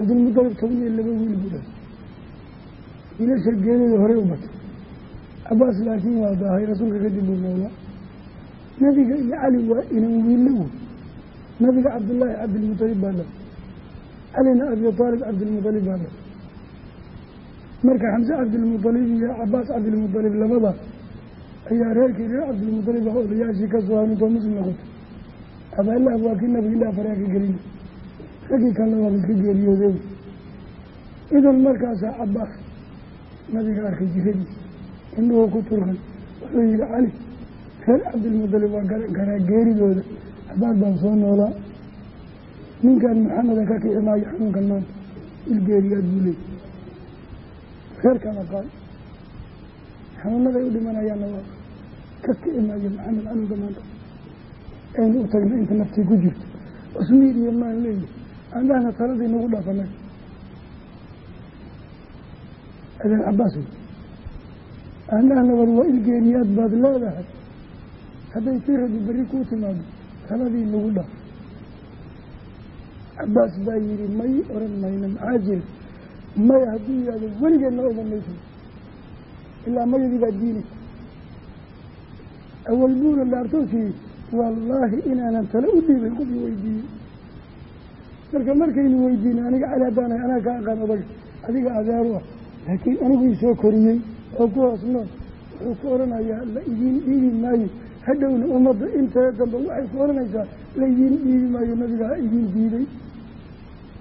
Speaker 1: cabdilmudalib toban iyo laba wiil buu dhahay. Wiilasha geelida horey u batay. Cabaas laakiin waa daahay rasuulka kadib buu noolaa. Nabiga iyo cali waa inan wiille wey nabiga cabdullaahi cabdilmutalib baa dhalay calina abi aalib cabdilmutalib baa dhalay marka xamse cabdilmutalib iyo cabaas cabdilmutalib labada ayaa reerkii reer cabdilmutalib ah odayaashii ka soo hanintoo muslim noqotay abaalahab waa kii nabiga ilaa faraa ka gelina raggii kalna waaba iska geeriyooday. Idan markaasaa cabaas nabiga arkay jiradiisa indhuhu ku turkan wuxuu yihi cali reer cabdilmutalib waa garan karaa geeridooda. Habaad baan soo noolaa. Ninkan maxameda ka kici maayo xanuunkan maanta. Ilgeeriyaad buu leey reerkan aqaan xanuunaday u dhimanayaanna waa ka kici maayo maxamed xanuunka maanta. Aynu u tagna inta naftii ku jirto. Cusmiid iyo maan leeyahy andahna taladii nagu dhaafanay adan cabaas wey andahna war waa ilgeeriyaad baad leedahay hadday tii rabi berri kuu timaado taladii nagu dhaaf cabaas baa yihi may oran mayno maxaa jira may hadduu yihahdo weligeedna odan mayso ilaa mayadii baa diinay awal buuna dhaartooskii wallaahi inaanan tale u dhiibay qofii weydiiyey marka markaynu weydiinay aniga cali haddaanahay anaa ka aqaan odaga adiga adeeru ah laakiin anigu isoo koriyey oo ku hoos wuxuu ku oranayaa la idiin dhiibi maayo hadhowna ummadda inteeda dambe waxay ku oranaysaa la idiin dhiibi maayo nabigaa idiin diiday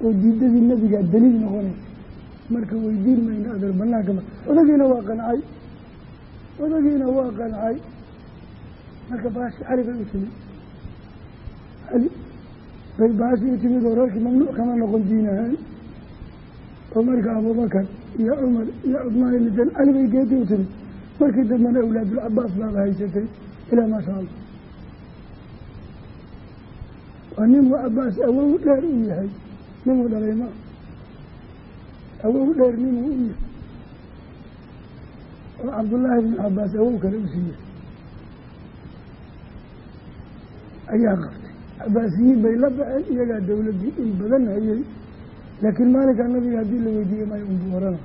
Speaker 1: oo diidadii nabigaa daliil noqonaysa marka weydiin mayno adeer banaanka ma odagiina waa qancay odagiina waa qancay marka baashi cali bay u timid. Cali bay u timid oo reerkii mamnuuc kama noqon diin ahaan oo marka abubakar iyo cumar iyo cudmaan ilidan cali bay geedi u timid. Markii dambena awlaadulcabaas baaba haysatay ilaa maasha allah waa ninuu cabaas awow dheer u yahay ninuu dhalay ma. Awow dheer ninuu u yahay. Oo cabdullaahi bnu cabaas awow kale u siiyey. Ayaa qabtay cabaasiyiin bay la baxeen iyagaa dowladdii in badan hayay. Laakiin maalinkaa nabiga haddii la weydiiyey maya unbuu orana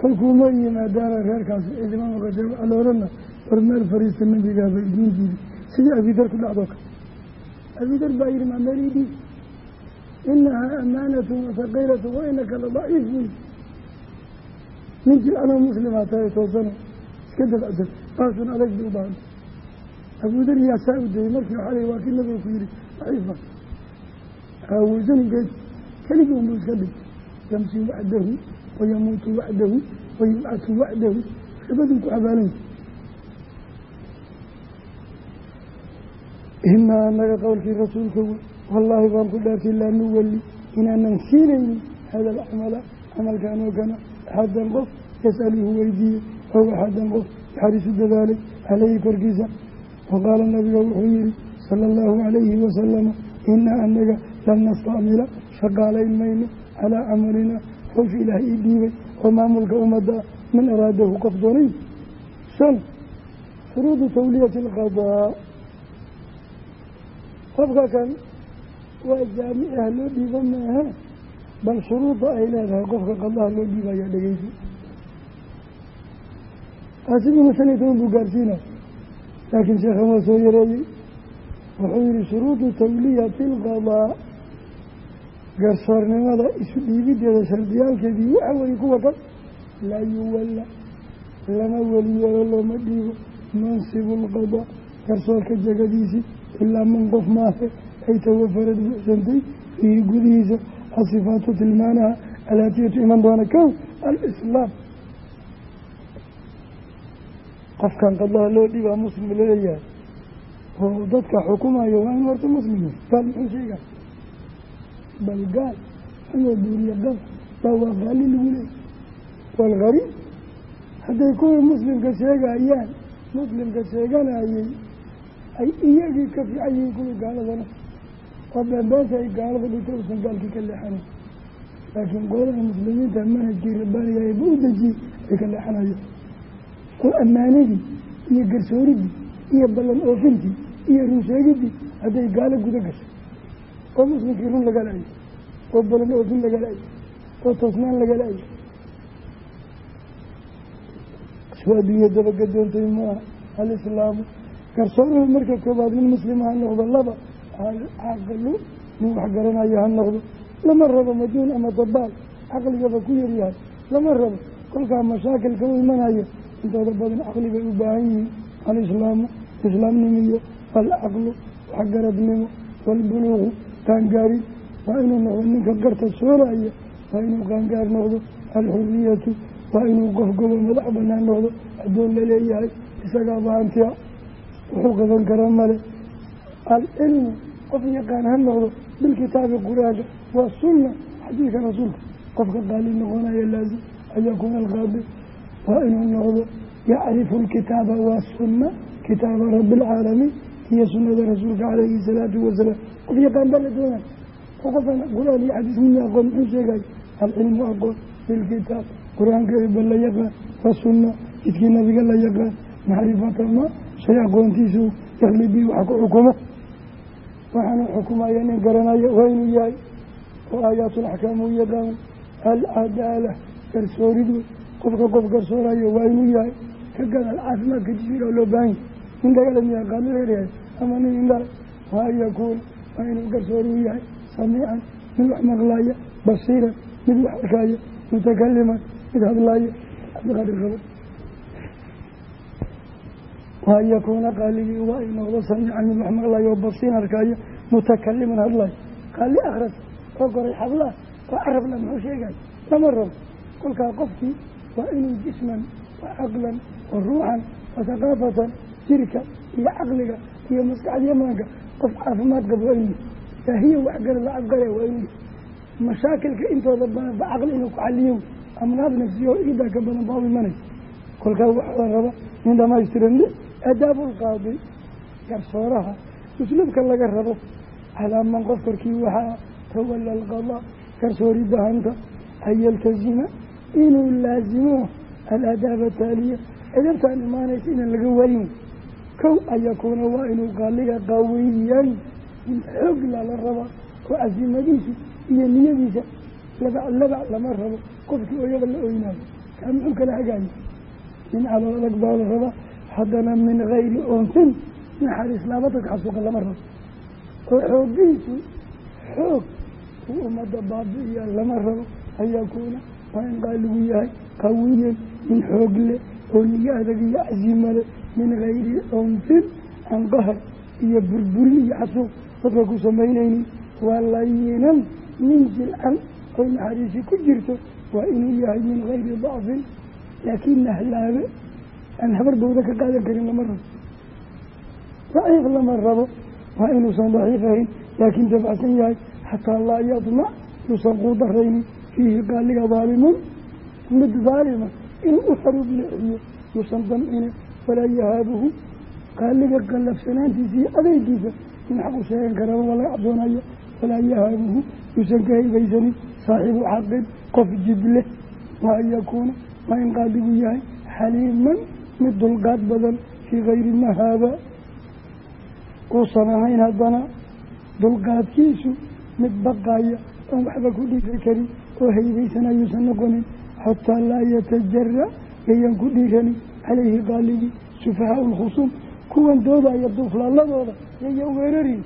Speaker 1: kolkuuma yimaadaana reerkaasi ciidama maqashay waxaa la orana war meel fariista nabigaaba idiin diiday sidii abidar ku dhacdoo kale abidar baa yihi maa meel ii dhiib inahaa amaanatu wasaqiiratu wa inaka la daciif wey ninkii anoo muslimaa tahay toosano iska dabacsan baasun adag bay u baahanta abudar yaa saa u dayey markii waxaa lay waa kii nabiga ku yihi daciifa haaweysaninkeed keligii unbuu iska dhig. Yamsi waxdahu wayamuutu waxdahu wayubcatu waxdahu ribaduu ku xabaalanay inaa anaga qowlkii rasuulka wey wallaahi baan ku dhaartay laa nuwalli inaanan siinaynin hada alcamala camalkan oo kana axadan qof yas'aluhu weydiiyey ow axadan qof yaxarisu dadaalay caleyhi korkiisa waqaala nabiga wuxuu yihi sala allahu calayhi wasalama inaa anaga lan nastacmila shaqaalayn mayno calaa camalina hawsha ilaahay ii dhiibay oo maamulka ummadda ah man araadahu qof doonayn shan shuruudu tawliyati alqadaa qofka kan waa jaamicaha loo dhiiba maaha bal shuruudda ay leedahay qofka qadaha loo dhiibayaa dhegeysi asiguna shan iyo toban buu gaarsiinay laakiin sheekhan waa soo yareeyey. Wuxuu yihi shuruudu tawliyati alqadaa garsoornimada isu dhiibideeda shardiyaalkeedii waxa weeye kuwa kan laa yuwalla lama weliyeelo looma dhiibo. Mansibu lqadaa garsoorka jegadiisii ilaa man qof maahe ay tawafarad buuxsantay fiihi gudihiisa. Asifaatu tilmaanaha alaatiyatu iman doona kow alislaam qofkan qadaha loo dhibaa muslim la leeyahay oo dadka xukumayo waa in horta muslim gaal muxuu sheega bal gaal ayoo duuriya gal baa waa qaali lagu leeyay waalgariib hadday kuwii muslimka sheegayaan muslimka sheeganayay ay iyagii ka fiican yihiin kuwii gaaladana. Oo beenbeenta ay gaalada dhigta usan gaalkii ka leexanayn laakiin qolada muslimiinta manhajkii rabbaaniga eeba u dejiyey ay ka leexanayo oo ammaanadii iyo garsooridii iyo ballan oofintii iyo run sheegidii hadday gaalo guda gashay oo muslimkii run laga la-ayo oo ballan oofin laga la-ayo oo toosnaan laga la-ayo soo adduunya dabagedoontay maaha alislaamu garsooruhu marka koobaad nin muslima ha noqdo laba alcaqlu nin wax garanaya ha noqdo. Lama rabo majuun ama dabaal caqligaba ku yaryahay lama rabo kolkaa mashaakilka u imanayo intooda badan caqli bay u baahan yihiin alislaamu islaamnimiyo alcaqlu waxgaradnimo waalbuluuqu qaangaarin waa inuu noqdo ninka garta sooraya waa inuu qaangaar noqdo alxuriyatu waa inuu qof gobo madax banaan noqdo addoon la leeyahay isagaa baantia wuxuu qaban karaa male. Alcilmu qof yaqaan ha noqdo bilkitaabi qur'aanka waa sunna xadiidka rasuulka. Qofka qaali noqonayo laazim an yakuuna waa inuu noqdo yacrifu lkitaaba waa sunna kitaaba rabi alcaalamiin iyo sunada rasuulka calayhi salaatu wasalaam qof yaqaan baa la doonay oo qofan qur'aan iyo xadiis midna aqoon muxuu sheegayo alcilmu aqoon bilkitaab qur'aanka eba la yaqaan wasunna jidkii nabiga la yaqaan macrifata ma shay aqoontiisu yaklibii wax ku xukumo waxaanu xukumaya nin garanayo waa inuu yahay oo aayaatulaxkaam uu yaqaano alcadaala garsooridu qofka qof garsoorayo waa inuu yahay ka gadaal caafimaadka jisiira oo loo baahanya nin dagaalamiya qaalireeryahay ama nin indhaa waa an waa inuu garsooruu yahay samiican mid wax maqlaaya basiiran mid wax arkaya mutakaliman mid hadlaaya cabdiqaadir qabo. Waa yakuuna qaaligii waa ay noqdo samiican mid wax maqlayo basiiran arkaya mutakaliman hadlayo qaali akras oo goray xablaah oo carabla muxuu sheegay? Lama rabo. Kolkaa qofkii waa inuu jisman wa caqlan wa ruuxan wa haqaafatan jirka iyo caqliga iyo maskaxdiyo maanka qof caafimaad qaba waa inuu yaahiya waxgala la afgale waa inuu mashaakilka intooda badan ba caqli inuu ku xaliyo amnaad nafsiyo idaa ka badan baa u imanaysa. Kolkaa waxaa raba nin dhamaystiran adaabulqaadi garsooraha usluubka laga rabo calaa man qof korkii waxaa tawala alqadaa garsoorida hanta an yaltasima inuu laasimo alaadaaba taaliya edabtaan imaanaysa inaan laga warin. Kow an yakuuna waa inuu qaaliga qawiyan in xoog lala raba oo casimadiisu iyo niyadiisa labac labac lama rabo qofkii oyada la oynayo kaa muxuu kala hagaayo in calool adag baa la rabaa haddana min gayri oonfin naxariis laabadadka xasuuqa lama rabo. Oo xooggiisu xoog uu ummadda baabi'iya lama rabo an yakuuna waa in qaaligu yahay qawiyan in xoog leh oo niyo adag iyo casimale min gayri oonfin aan qahar iyo burburin iyo xasuuq dadka ku samaynaynin waa layinan min jilcan oo naxariisi ku jirto waa inuu yahay min gayri dacfin laakiin nahlaabe aan habardooda ka qaadan karin lama rabo. Daciif lama rabo waa inuusan daciif ahayn laakiin dabacsan yahay xataa laa yadmac yuusan kuu daraynin fiihi qaaliga daalimun mid daalima inuu u xaruub leexiyo yuusan damcine walaa yahaabuhu qaaliga qallafsanaantiisa iyo adeygiisa in xaq u sheegan karaba waa laga cabsoonaya walaa yahaabuhu yuusan ka haybaysanin saaxiibu xaqin qof jidle waa an yakuuna waa in qaadigu yahay xaliiman mid dulqaad badan fii kayri mahaaba uusan ahayn haddana dulqaadkiisu mid baqaya oon waxba ku karin oo haybaysan ayuusan noqonin xataa laa yatajara yayan ku dhiiranin calayhi qaaligii sufahaau lkhusuum kuwan doodaya duuflaaladooda yayan weerarin.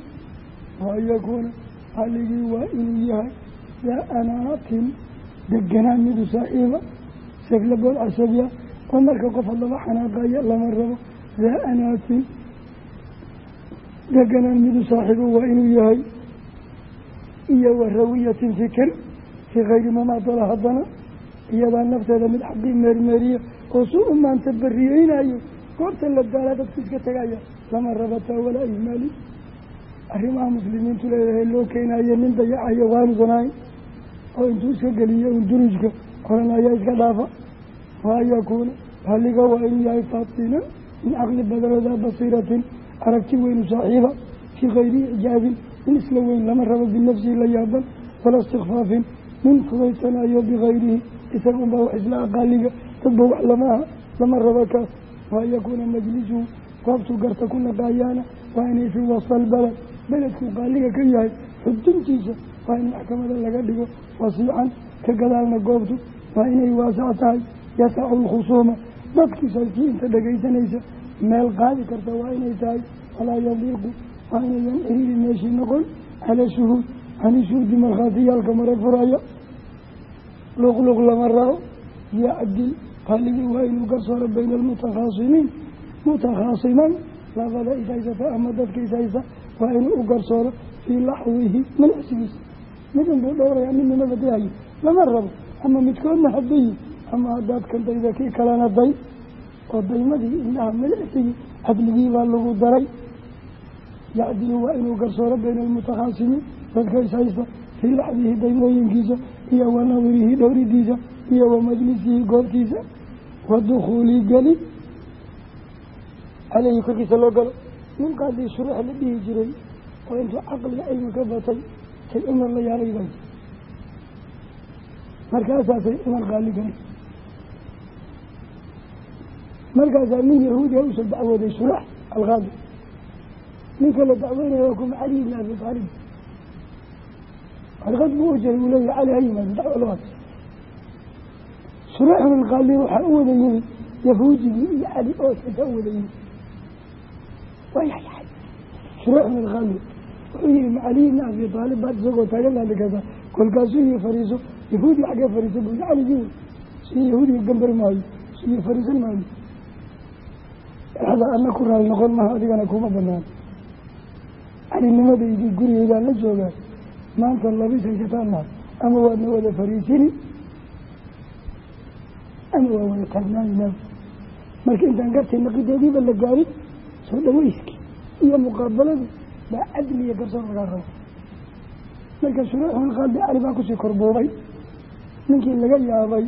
Speaker 1: An yakuuna qaaligii waa inuu yahay daa anaatin deganaan midu saaxiiba seflabood casabiya oo marka qof hadlaba xanaaqaya lama rabo. Daa anaatin deganaan midu saaxiibo waa inuu yahay iyo wa rawiyatin fikir fii kayri mamaadala haddana iyadaa nafteeda mid xaqii meermeeriya oo su u maanta bariyeynayo goorta la daala dadku iska tegaya lama rabataa walaa ihmaali arrimaha muslimiintu leedahay loo keenayo nin dayacayo waanusan ahayn oo intuu iska geliyo un durujka oranaya iska dhaafa waa an yakuuna haliga waa inuu yahay faatinan min caqli badanooda basiiratin aragti weynu saaxiiba fii kayri ijaabin in isla weyn lama rabo binafsihi la yaaban wala istikfaafin nin fudaysanayo bikayrihi isaga unbaa wax isla aqaaliga dadba wax lama aha lama rabo kaas. Waa an yakuuna majlisuhu goobtuu garta ku naqaayaana waa inay fii wasal baled beledkuu qaaliga ka yahay xuduntiisa waa in maxkamada laga dhigo wasiican ka gadaalna goobtu waa inay waasac tahay yasacu lkhusuuma dadkiisaskii inta dhegaysanaysa meel qaadi karta waa inay tahay walaa yadiiqu waa inayan ciriiri meeshii noqon cala shuhuud cani shuhuudi markhaatiyaalka mare furaya. Luqluq lama rabo yacdil qaaligii waa inuu garsooro bayna almutakhaasimiin mutakhaasiman labada ishaysata ama dadka ishaysa waa inuu u garsooro fii laxwihi milicsigiisa mid inbuu dhowrayaa midnima badahayo lama rabo ama midkoodna hadayi ama haddaad dayda kii kalena day. Oo daymadii indhaha milicsigii cadligii baa lagu daray. Yacdilu waa inuu garsooro bayna almutakhaasimiin ishaysta fii laxdihi daymooyinkiisa iyo wa nadirihi dhowridiisa iyo wa majlisihi goobtiisa wa dukhuuli geli caleyhi korkiisa loo galo nin qaadii shuruux la dhihi jiray oo intuu caqliga cilmi ka batay tay cumar la yaalay bay. Markaasaasay cumar qaali galay markaasaa nin yahuudiya u soo dacwooday shurax alqaadi ninka la dacweynaya waa kuma cali ibn abi taalib warqad buu u jiray cali ha yimaado dacwo labaad shuraxun alqaali waxaa u wada yimi yahuudigii iyo cali oo sita u wada yimi waa yaxyaxay shuraxun alqaali wuxuu yihi macali ibn abi taalib baad isagoo taagan laali karta kolkaasuu yii fariiso. Yahuudi xaggee fariisa buu caligii si yahuudiga gambar maayo si fariisan maayo. Ada ana ku raali noqon maha adigana kuma banaan calinimadaydi gurigeydaan la joogaa maanta labisaysataan laha ama waadna wada fariisini ama waa wada taagnaanina marka intaan gartay naqideediiba la gaarin soo dhaweyski iyo muqaabaladu baa cadli iyo garsoor lagaa rabo. Marka shuruuxul qaadi cali baa ku sii korbuubay ninkii laga yaabay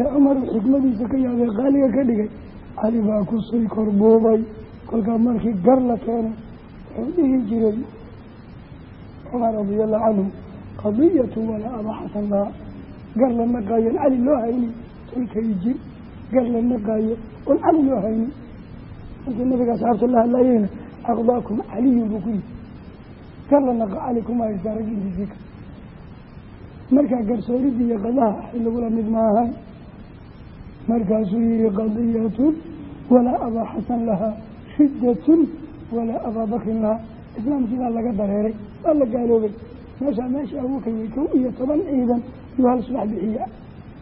Speaker 1: ee cumar xikmadiisa ka yaabay qaaliga ka dhigay cali baa ku sii korbuubay kolkaa markii gar la keenay wuxuu dhihi jiray cumar radiallahu canhu qadiyatu walaa abaxasan laha gar la naqaayoon cali loo haynin tolkay jir gar la naqaayo oon cali loo haynin intii nabiga asxaabta la hadlayeyna aqdaakum caliyun buu ku yihi gar naqa cali kuma haystaa rag intiisii ka markaa garsooridii iyo qadaha xilligula mid maahayn markaasuu yihi qadiyatun walaa abaa xasan lahaa shiddatun walaa abaa bakrin lahaa baa laga dareeray waa la gaaloobay. Meeshaa meesha abuukay way kow iyo toban ciidan yuu hal subax bixiya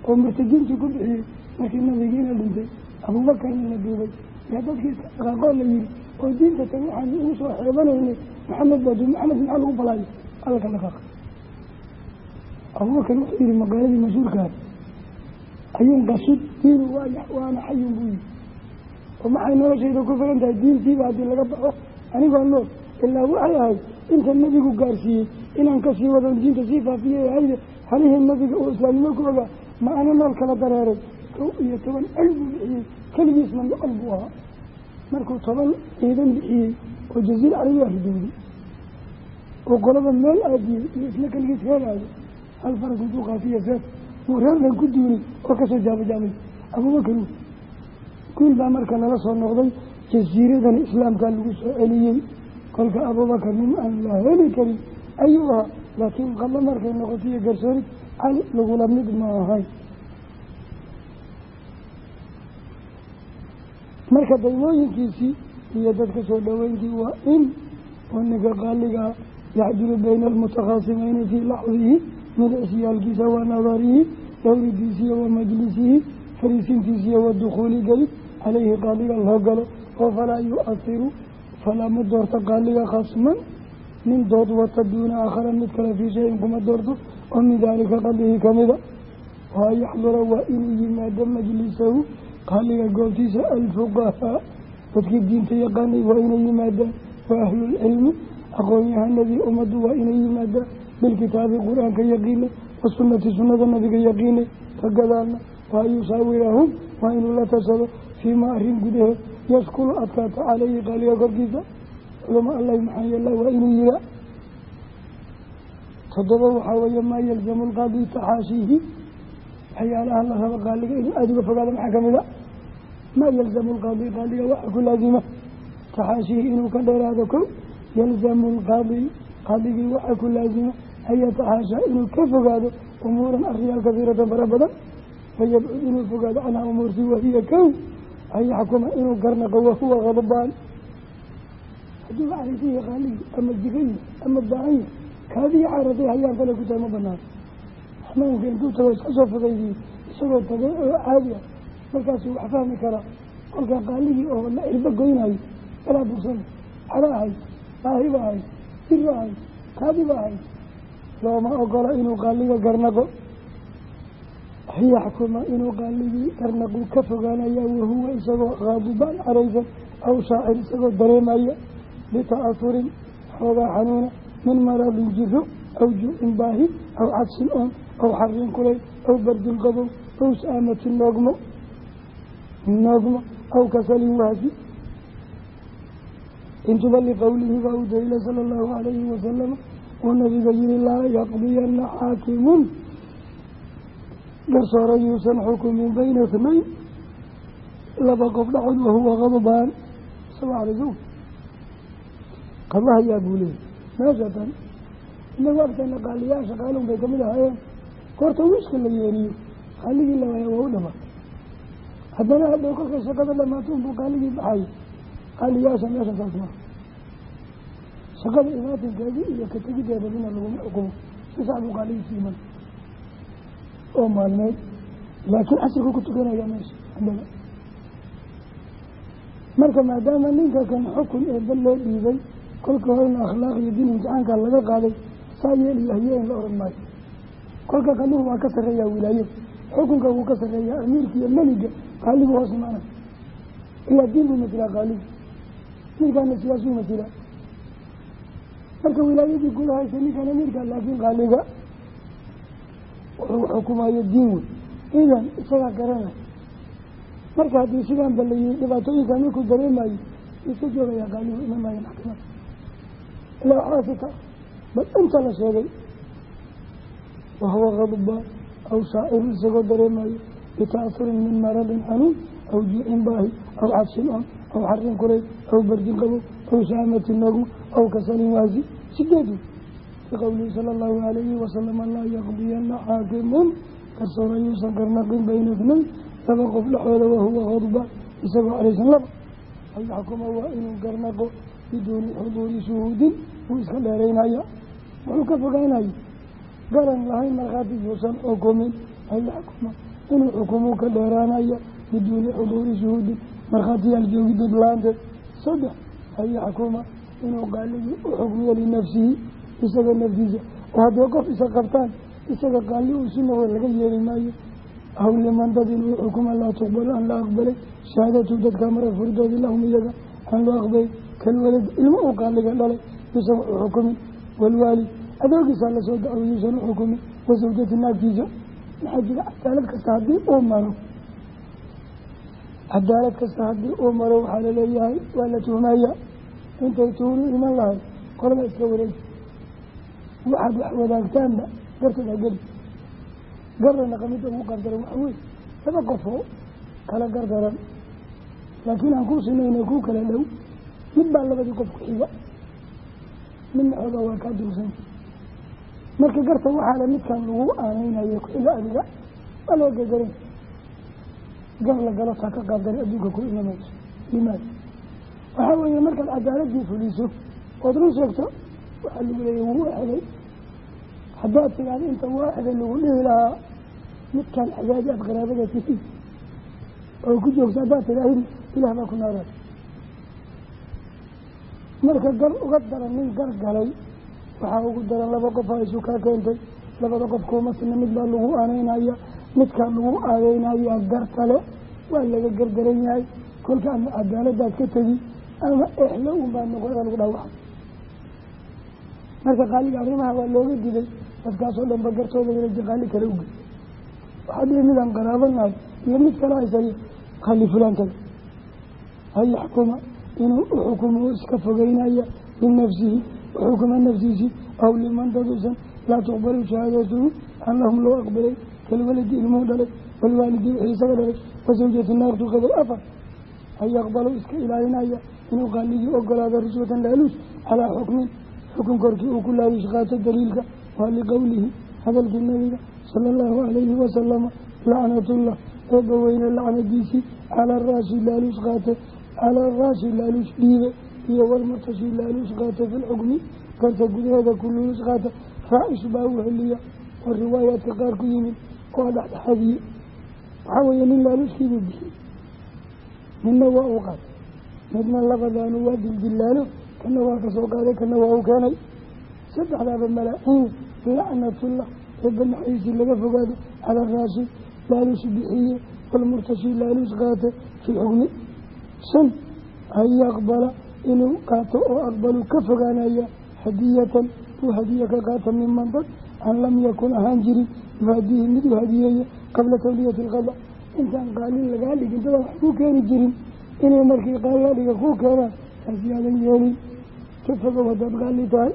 Speaker 1: oo murtajiintii ku bixiyey markii nabigiina dhintay abuubakarna la duubay. Yaa dadkii dhaqaaqoo la yihi oo diinta tan waxaan ugu soo xeebanaynay maxamed baa duub maxamed maxaa lagu balaayo alka dhaqaaqa abubakar wuxuu yihi magaaladii mas'uulkaas ayun qasud diinu waa waana xayun buu yihi oo maxay noloshayda ku filan tahay? Diintiiba haddii laga baxo anigoo nool ilaa waxay ahayd inta nabigu gaarsiiyey inaan ka sii wadan diinta sii faafiyay ahayde halihii nabiga oo islaamnimo ku ma ana nool kala dareeray. Kow iyo toban cel buu bixiyey keligiisna noqol buu ahaa. Markuu toban ciidan bixiyey oo jaziira carabiya ridowday oo qolaba meel aadiyey iyo isla keligiis heelaayo hal faras intuu qaasiya seef uu reerdan ku duunay oo ka soo jaabajaabay abuubakar guul baa marka lala soo noqday jasiiradani islaamkaa lagu soo celiyey kolka abuubakar nin aan la heli karin ayuu ahaa laakiin qadlo markay noqotay iyo garsoorid cali lagula mid ma ahay marka daymooyinkiisii iyo dadka soo dhoweyntii waa in oo ninka qaaligaa yaxdilu bayna almutakhaasimayni fii laxdihi midacyaalkiisa wa nadarihi dowridiisiiyo wa majlisihi fariisintiisiiyo wa dukhuuli gelid caleyhi qaaliga loo galo oo falaa yu-asiru falama doorto qaaliga khasman nin dood wata duuna aakhara mid kale fii shayin kuma doorto oo min daalika qadihii kamida waa yaxdura waa inuu yimaado majlisahu qaaliga goobtiisa alfuqahaa dadkii diinta yaqaanay waa inay yimaadaan wa ahlulcilmi aqoon-yahanadii ummaddu waa inay yimaadaan bilkitaabi qur'aanka yaqiina wasunnati sunnada nabiga yaqiinay ka gadaalna waa yusaawirahum waa inuu la tashado fii ma arrin gudaheed yaskulu adkaato caleyhi qaaliga korkiisa culama allahi maxaa yeela waa inuu yihaa toddoba waxaa weeye maa yalzamu lqaadi taxaashiihi. Waxyaalaha la rabo qaaliga inuu aada uga fogaado maxaa ka mid a? Maa yalzamu lqaadi qaaliga waxa ku laazima. Taxaashiihi inuu ka dheeraado kow yalzamu lqaadi qaadigii waxa ku laazima. An yataxaashaa inuu ka fogaado umuuran arriyaal kasiiratan fara badan fayabcud inuu fogaado canhaa umuurtii wahiya kow an yaxkuma inuu garnaqo wahuwa qadbaan hadduu caraysiya qaaligii ama jigayi ama baahanyi kaadii caraday hayaan kale ku tahay ma banaan xamaamka intuu tago iska soo fudaydiyo isagoo tagay oo caadi ah markaasuu wax fahmi karaa kolkaa qaaligii oo la cirbo goynayo alaa bugsana cara ahay baahiba ahay biro ahay kaadiba ahay looma ogola inuu qaaliga garnaqo yaxkuma inuu qaaligii garnaqu ka fogaanaya wahuwa isagoo qaadubaan caraysan aw shaacir isagoo dareemaya bita'asurin xoogaa xanuuna min maradin jiro aw juucin baahi aw cadsin oon aw xarin kulay aw bardin qabow aw saamatin noogmo noogmo aw kasalin waasi intuba liqowlihi baa u daliila sala allahu calayhi wasalama uu nabiga yihi laa yaqdiyana xaakimun garsoora yuusan xukumin bayna isnayn laba qof dhacood wahuwa qadbaan isagoo caraysw qabahayaa buu leeyay meesha tan inagu agtana qaaliyaasha qaalun bay ka mid ahaayeen. Goorta wiiska la yeeriyo qaaligii lawaaya waa u dhama haddana hadhow kolkay shaqada dhamaato unbuu qaaligii baxayo qaaliyaasha meesha saas maa shaqada imaatinkeedii iyo ka tegideeda mina laguma xukumo. Si sax buu qaaligii siiman oo maalmeed laakiin casirku ku tukanaya meesha hadaba marka maadaama ninka kan xukun eeba loo dhiibay kolka horena akhlaaq iyo din imtixaanka laga qaaday saa yeel iyo haye in la oran maayo. Kolka qaluhu waa ka sarreeyaa wilaayo xukunka wuu ka sarreeyaa amiirka iyo meliga qaaligu hoos imaana ilaa diin buu matilaa qaaligu. Ninkaana siyaasuu matilaa marka wilaayadii guda haysa ninkan amiirka laakiin qaaliga wuxuu xukumayo diin wey idan isagaa garanay. Marka haddii sidaan ba la yihi dhibaatooyinkan markuu dareemayo iska joogaya qaaligu iman maayo maxkamada ilaa waxbaa si ta bal inta la sheegay wahuwa qadbaan aw shaaciru isagoo dareemayo bita'asurin min maradin xanuun aw juucin baahi aw cadsin on aw xarin kulayl aw bardin qabow aw saamatin nagu aw kasalin waasi. Sideedu biqowlihi sala allahu calayhi wasalama laa yaqdiyana xaakimun garsoora yuusan garnaqin bayna itnayn laba qof dhexooda wahuwa qadbaan isagoo caraysan laba an yaxkuma waa inuu garnaqo biduuni xuduuri shuhuudin wuu iska dheeraynaya wuxuu ka fogaanaya garan lahayn markhaati yuusan xukumin an yaxkuma inuu xukumuu ka dheeraanaya biduuni xuduuri shuhuudin markhaatiyaal joogidad la'aanteed saddex an yaxkuma inuu qaaligii u xukmiyo linafsihi isaga naftiisa. Oo hadday qof isa qabtaan isaga qaali uu sunaho laga yeeli maayo aw liman dad inuu xukuma laa tuqbalo aan la aqbalay shahaadatu dadka marag furidoodii lahum iyaga aan loo aqbalay kalwalad ilmo uu qaaliga dhalay yuusan u xukumin. Walwaali adoogiisaa la soo dacwo yuusan xukumin. Wasawjati naagtiisa. Maxaa jira? Cadaalad kasta haddii uu maro. Cadaalad kasta haddii uu maro waxaa la leeyahay waa la tuhmaya intay tuhunu iman lahay qolada iska wareegi waxaad wax wadaagtaanba gartooda geli garana qamida ugu qardaran waxa wey laba qofoo kala gardaran laakiin aan kuu sinayno kuu kala dhow mid baa labadii qof ku xiga midna xoogaa waa kaa dursanta marka garta waxaa le midkan lagu aaneynayo ku-xiga adiga waa loo gargaran gar la galo taa ka qaabdaray adduunka ku imamayso limaada waxaa weeye markaad cadaaladii fuliso ood run sheegto waxaa lagu leeya wuu exday haddaad tigaado inta waa exday lagu dhihi lahaa midkaan xagaaji aad qaraabada tihiin oo ku joogta haddaad tidaahid ilaah baa ku naara marka gar uga daran nin gar galay waxaa ugu daran laba qof ha isu kaa keentay. Labada qof kuuma sina mid baa lagu aaneynaya midkaa lagu aadeynaya gar kale waa laga gardaran yahay. Kolka ama cadaaladaad ka tegi ama exlo un baa noqon lagu dhawaca marka qaaliga arrimaha waa looga diday dadkaasoo dhan ba gartooda walaji qaali kale uge waxaa dhihi midaan qaraabanahay iyo mid kale haysayo qaali fulaantada an yaxkuma inuu uxukumo iska fogeynaya linafsihi uxukuma nafsiisii aw liman daduusan laa tuqbalu shahaadatuhu an lahum loo aqbalay kalwaladi ilmuu dhalay walwaalidi wixii isaga dhalay wasawjati naartu qabay afar. An yaqbalu iska ilaalinaya inuu qaaligii ogolaado riswatan laaluus calaa xukmin xukun korkii uu ku laaluus qaato daliilka waa liqowlihi hadalkii nabiga sala allahu calayhi wasalama lacnatullah eebba weyne lacnadiisii calaa raashi laaluush qaate calaa raashi laaluush dhiibe iyo walmurtashi laaluush qaate filxukmi garta gudaheeda ku laaluush qaata raacish baa u heliya oo riwaayaadka qaar ku yimid oo dhexdhexadiye waxaa weeye nin laaluushkiibuu bixiyey midna waa uu qaatay midna labadaanu waa dildilaalo kana waa ka soo qaaday kana waa u keenay saddexdaaba malaaciin lacnatullah eebba naxariisii laga fogaado cala raashi laaluush bixiye walmurtashi laaluush qaate fi lxukmi shan an yaqbala inuu qaato oo aqbalu ka fogaanaya hadiyatan uu hadiye ka qaata miman dad an lam yakun ahaan jirin yuhadihi mid u hadiyeeya qabla tawliyati alqada intaan qaalin lagaa dhigin dadaan wax kuu keeni jirin inay markii qaal la dhiga kuu keenaan taasi aadan yeelin ka fogow haddaad qaali tahay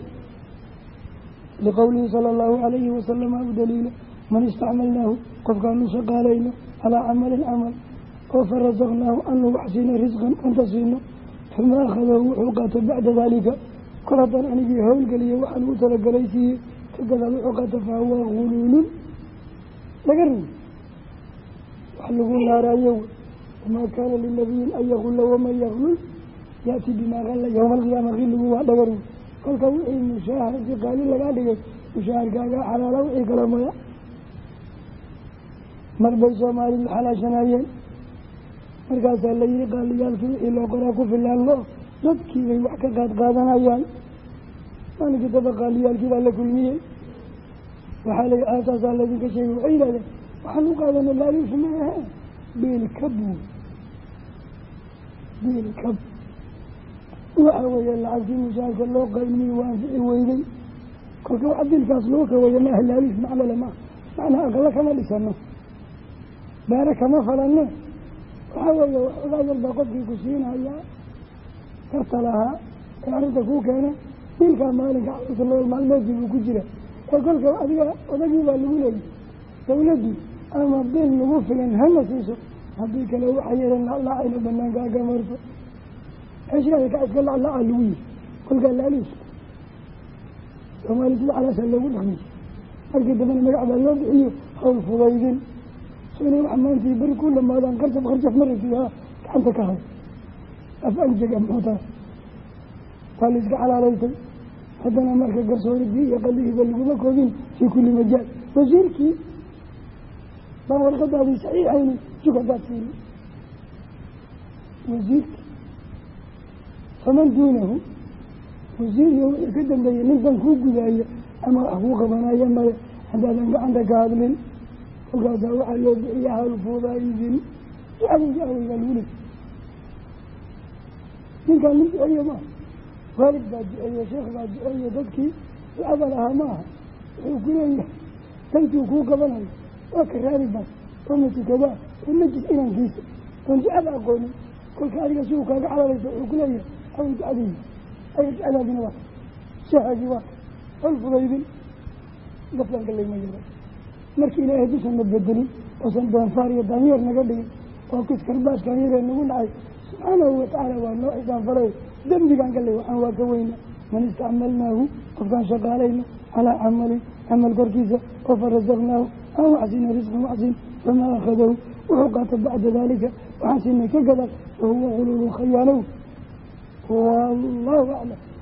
Speaker 1: liqowlihi sala allahu calayhi wasalama u daliila man istacmalnaahu qofkaanu shaqaalayno calaa camalin camal oo farasaqnaahu anu wax siina risqan cunta siino fama akhadahu wuxuu qaata bacda daalika kol haddaan anigii howlgeliya waxaan u talagalay siiyey ka gadaal wuxuu qaata fahuwa guluulun laga rin wax lagu naaraayo wamaa kaana linabiyin an yagulla waman yaglul yaati bimaa galla yowma alqiyaama kolka wixii mushaahadkii qaali lagaa dhigay mushaharkaagaa xalaala wixii kale maya. Mar bay soomaalidu xalaashanayeen. Markaasaa la yihi qaaliyaalkii wixii loo qoraa ku filaan lo dadkii bay wax ka qaad qaadanayaan maalinkii daba qaaliyaalkii baa la kulmiyey. Waxaa la aasaasaa laydinka sheegay. Waxay yidhahdeen waxaan u qaadana laaluush ma ahe biilkab biilkab waxa weeye lacagtii mushaarka loo qaylmiyo waa anfici weyday kolka wax biilkaas loo kawaya maaha laaluush macnale maa macnaa aqalo kama dhisano beere kama falane waxaa weeye waxoogaa yarbaa qofkii ku siinayaa karta lahaa ee arrinta kuu keena. Biilkaa maalinka carruurta nolol maalmeedkii buu ku jira. Ee kolka adiga odagii baa lagu leeyay dawladdii ama biil lagu filan hana siiso. Haddii kale waxaa yeelan laclaacayna banaanka agamarto xeshraada ka iska laclaaca lagu yiri kolkaa laaluuska soomaali sida calaasaa loogu dhaqmay markii dambena magac baa loo bixiyo hawl fudaydin so inay wax maantii beri ku dhamaadaan qarjaf qarjaf ma rabtid haa gacanta ka hay af anjaga muxuu waa la iska xalaalaysay haddana marka garsooridii iyo qalihiiba laguma koobin fii kulli majaal wasiirkii baan warqadaadii saxiixayni jug haddaad siini wasiirki faman duunahu wasiiriyo wixii ka dambeeyey ninkan kuu gudaaya ama wax kuu qabanaya male haddaadan gacanta ka hadlin kolkaasaa waxaa loo bixiya halfudaydin ducadayda awey baa lagu leey ninkaan nin duceeye maaha waalid baa duceeye sheekh baa duceeye dadkii ducada lahaa ma aha wuxuu ku leeyahay dantuu kuu qabanayo waa ka raari bas oo matukadaa oo najis inankiisa oon ducada kolka adiga si uu kaaga xalaalaysa wuxuu ku aw ducadayda aya ducadaadina waa shahagi waa hol fudaydin gaflaan galayma yara markii ilaahay dusanna bedelin oosan doonfaar iyo daanyeer naga dhigin oo kiskarbaashkan yaree nagu dhacay subxaanahu watacaala waa noo xisaan faray dembigaan galay waxaan waa ka weyna man istacmalnaahu qofkaan shaqaalayno calaa camalin camal korkiisa oo farasaqnaahu aan waxsiina risqan waxsiin famaa akhadahu wuxuu qaata bacda daalika waxaan siinay ka gadaal fahuwa guluulu khayaanow wallahu aclam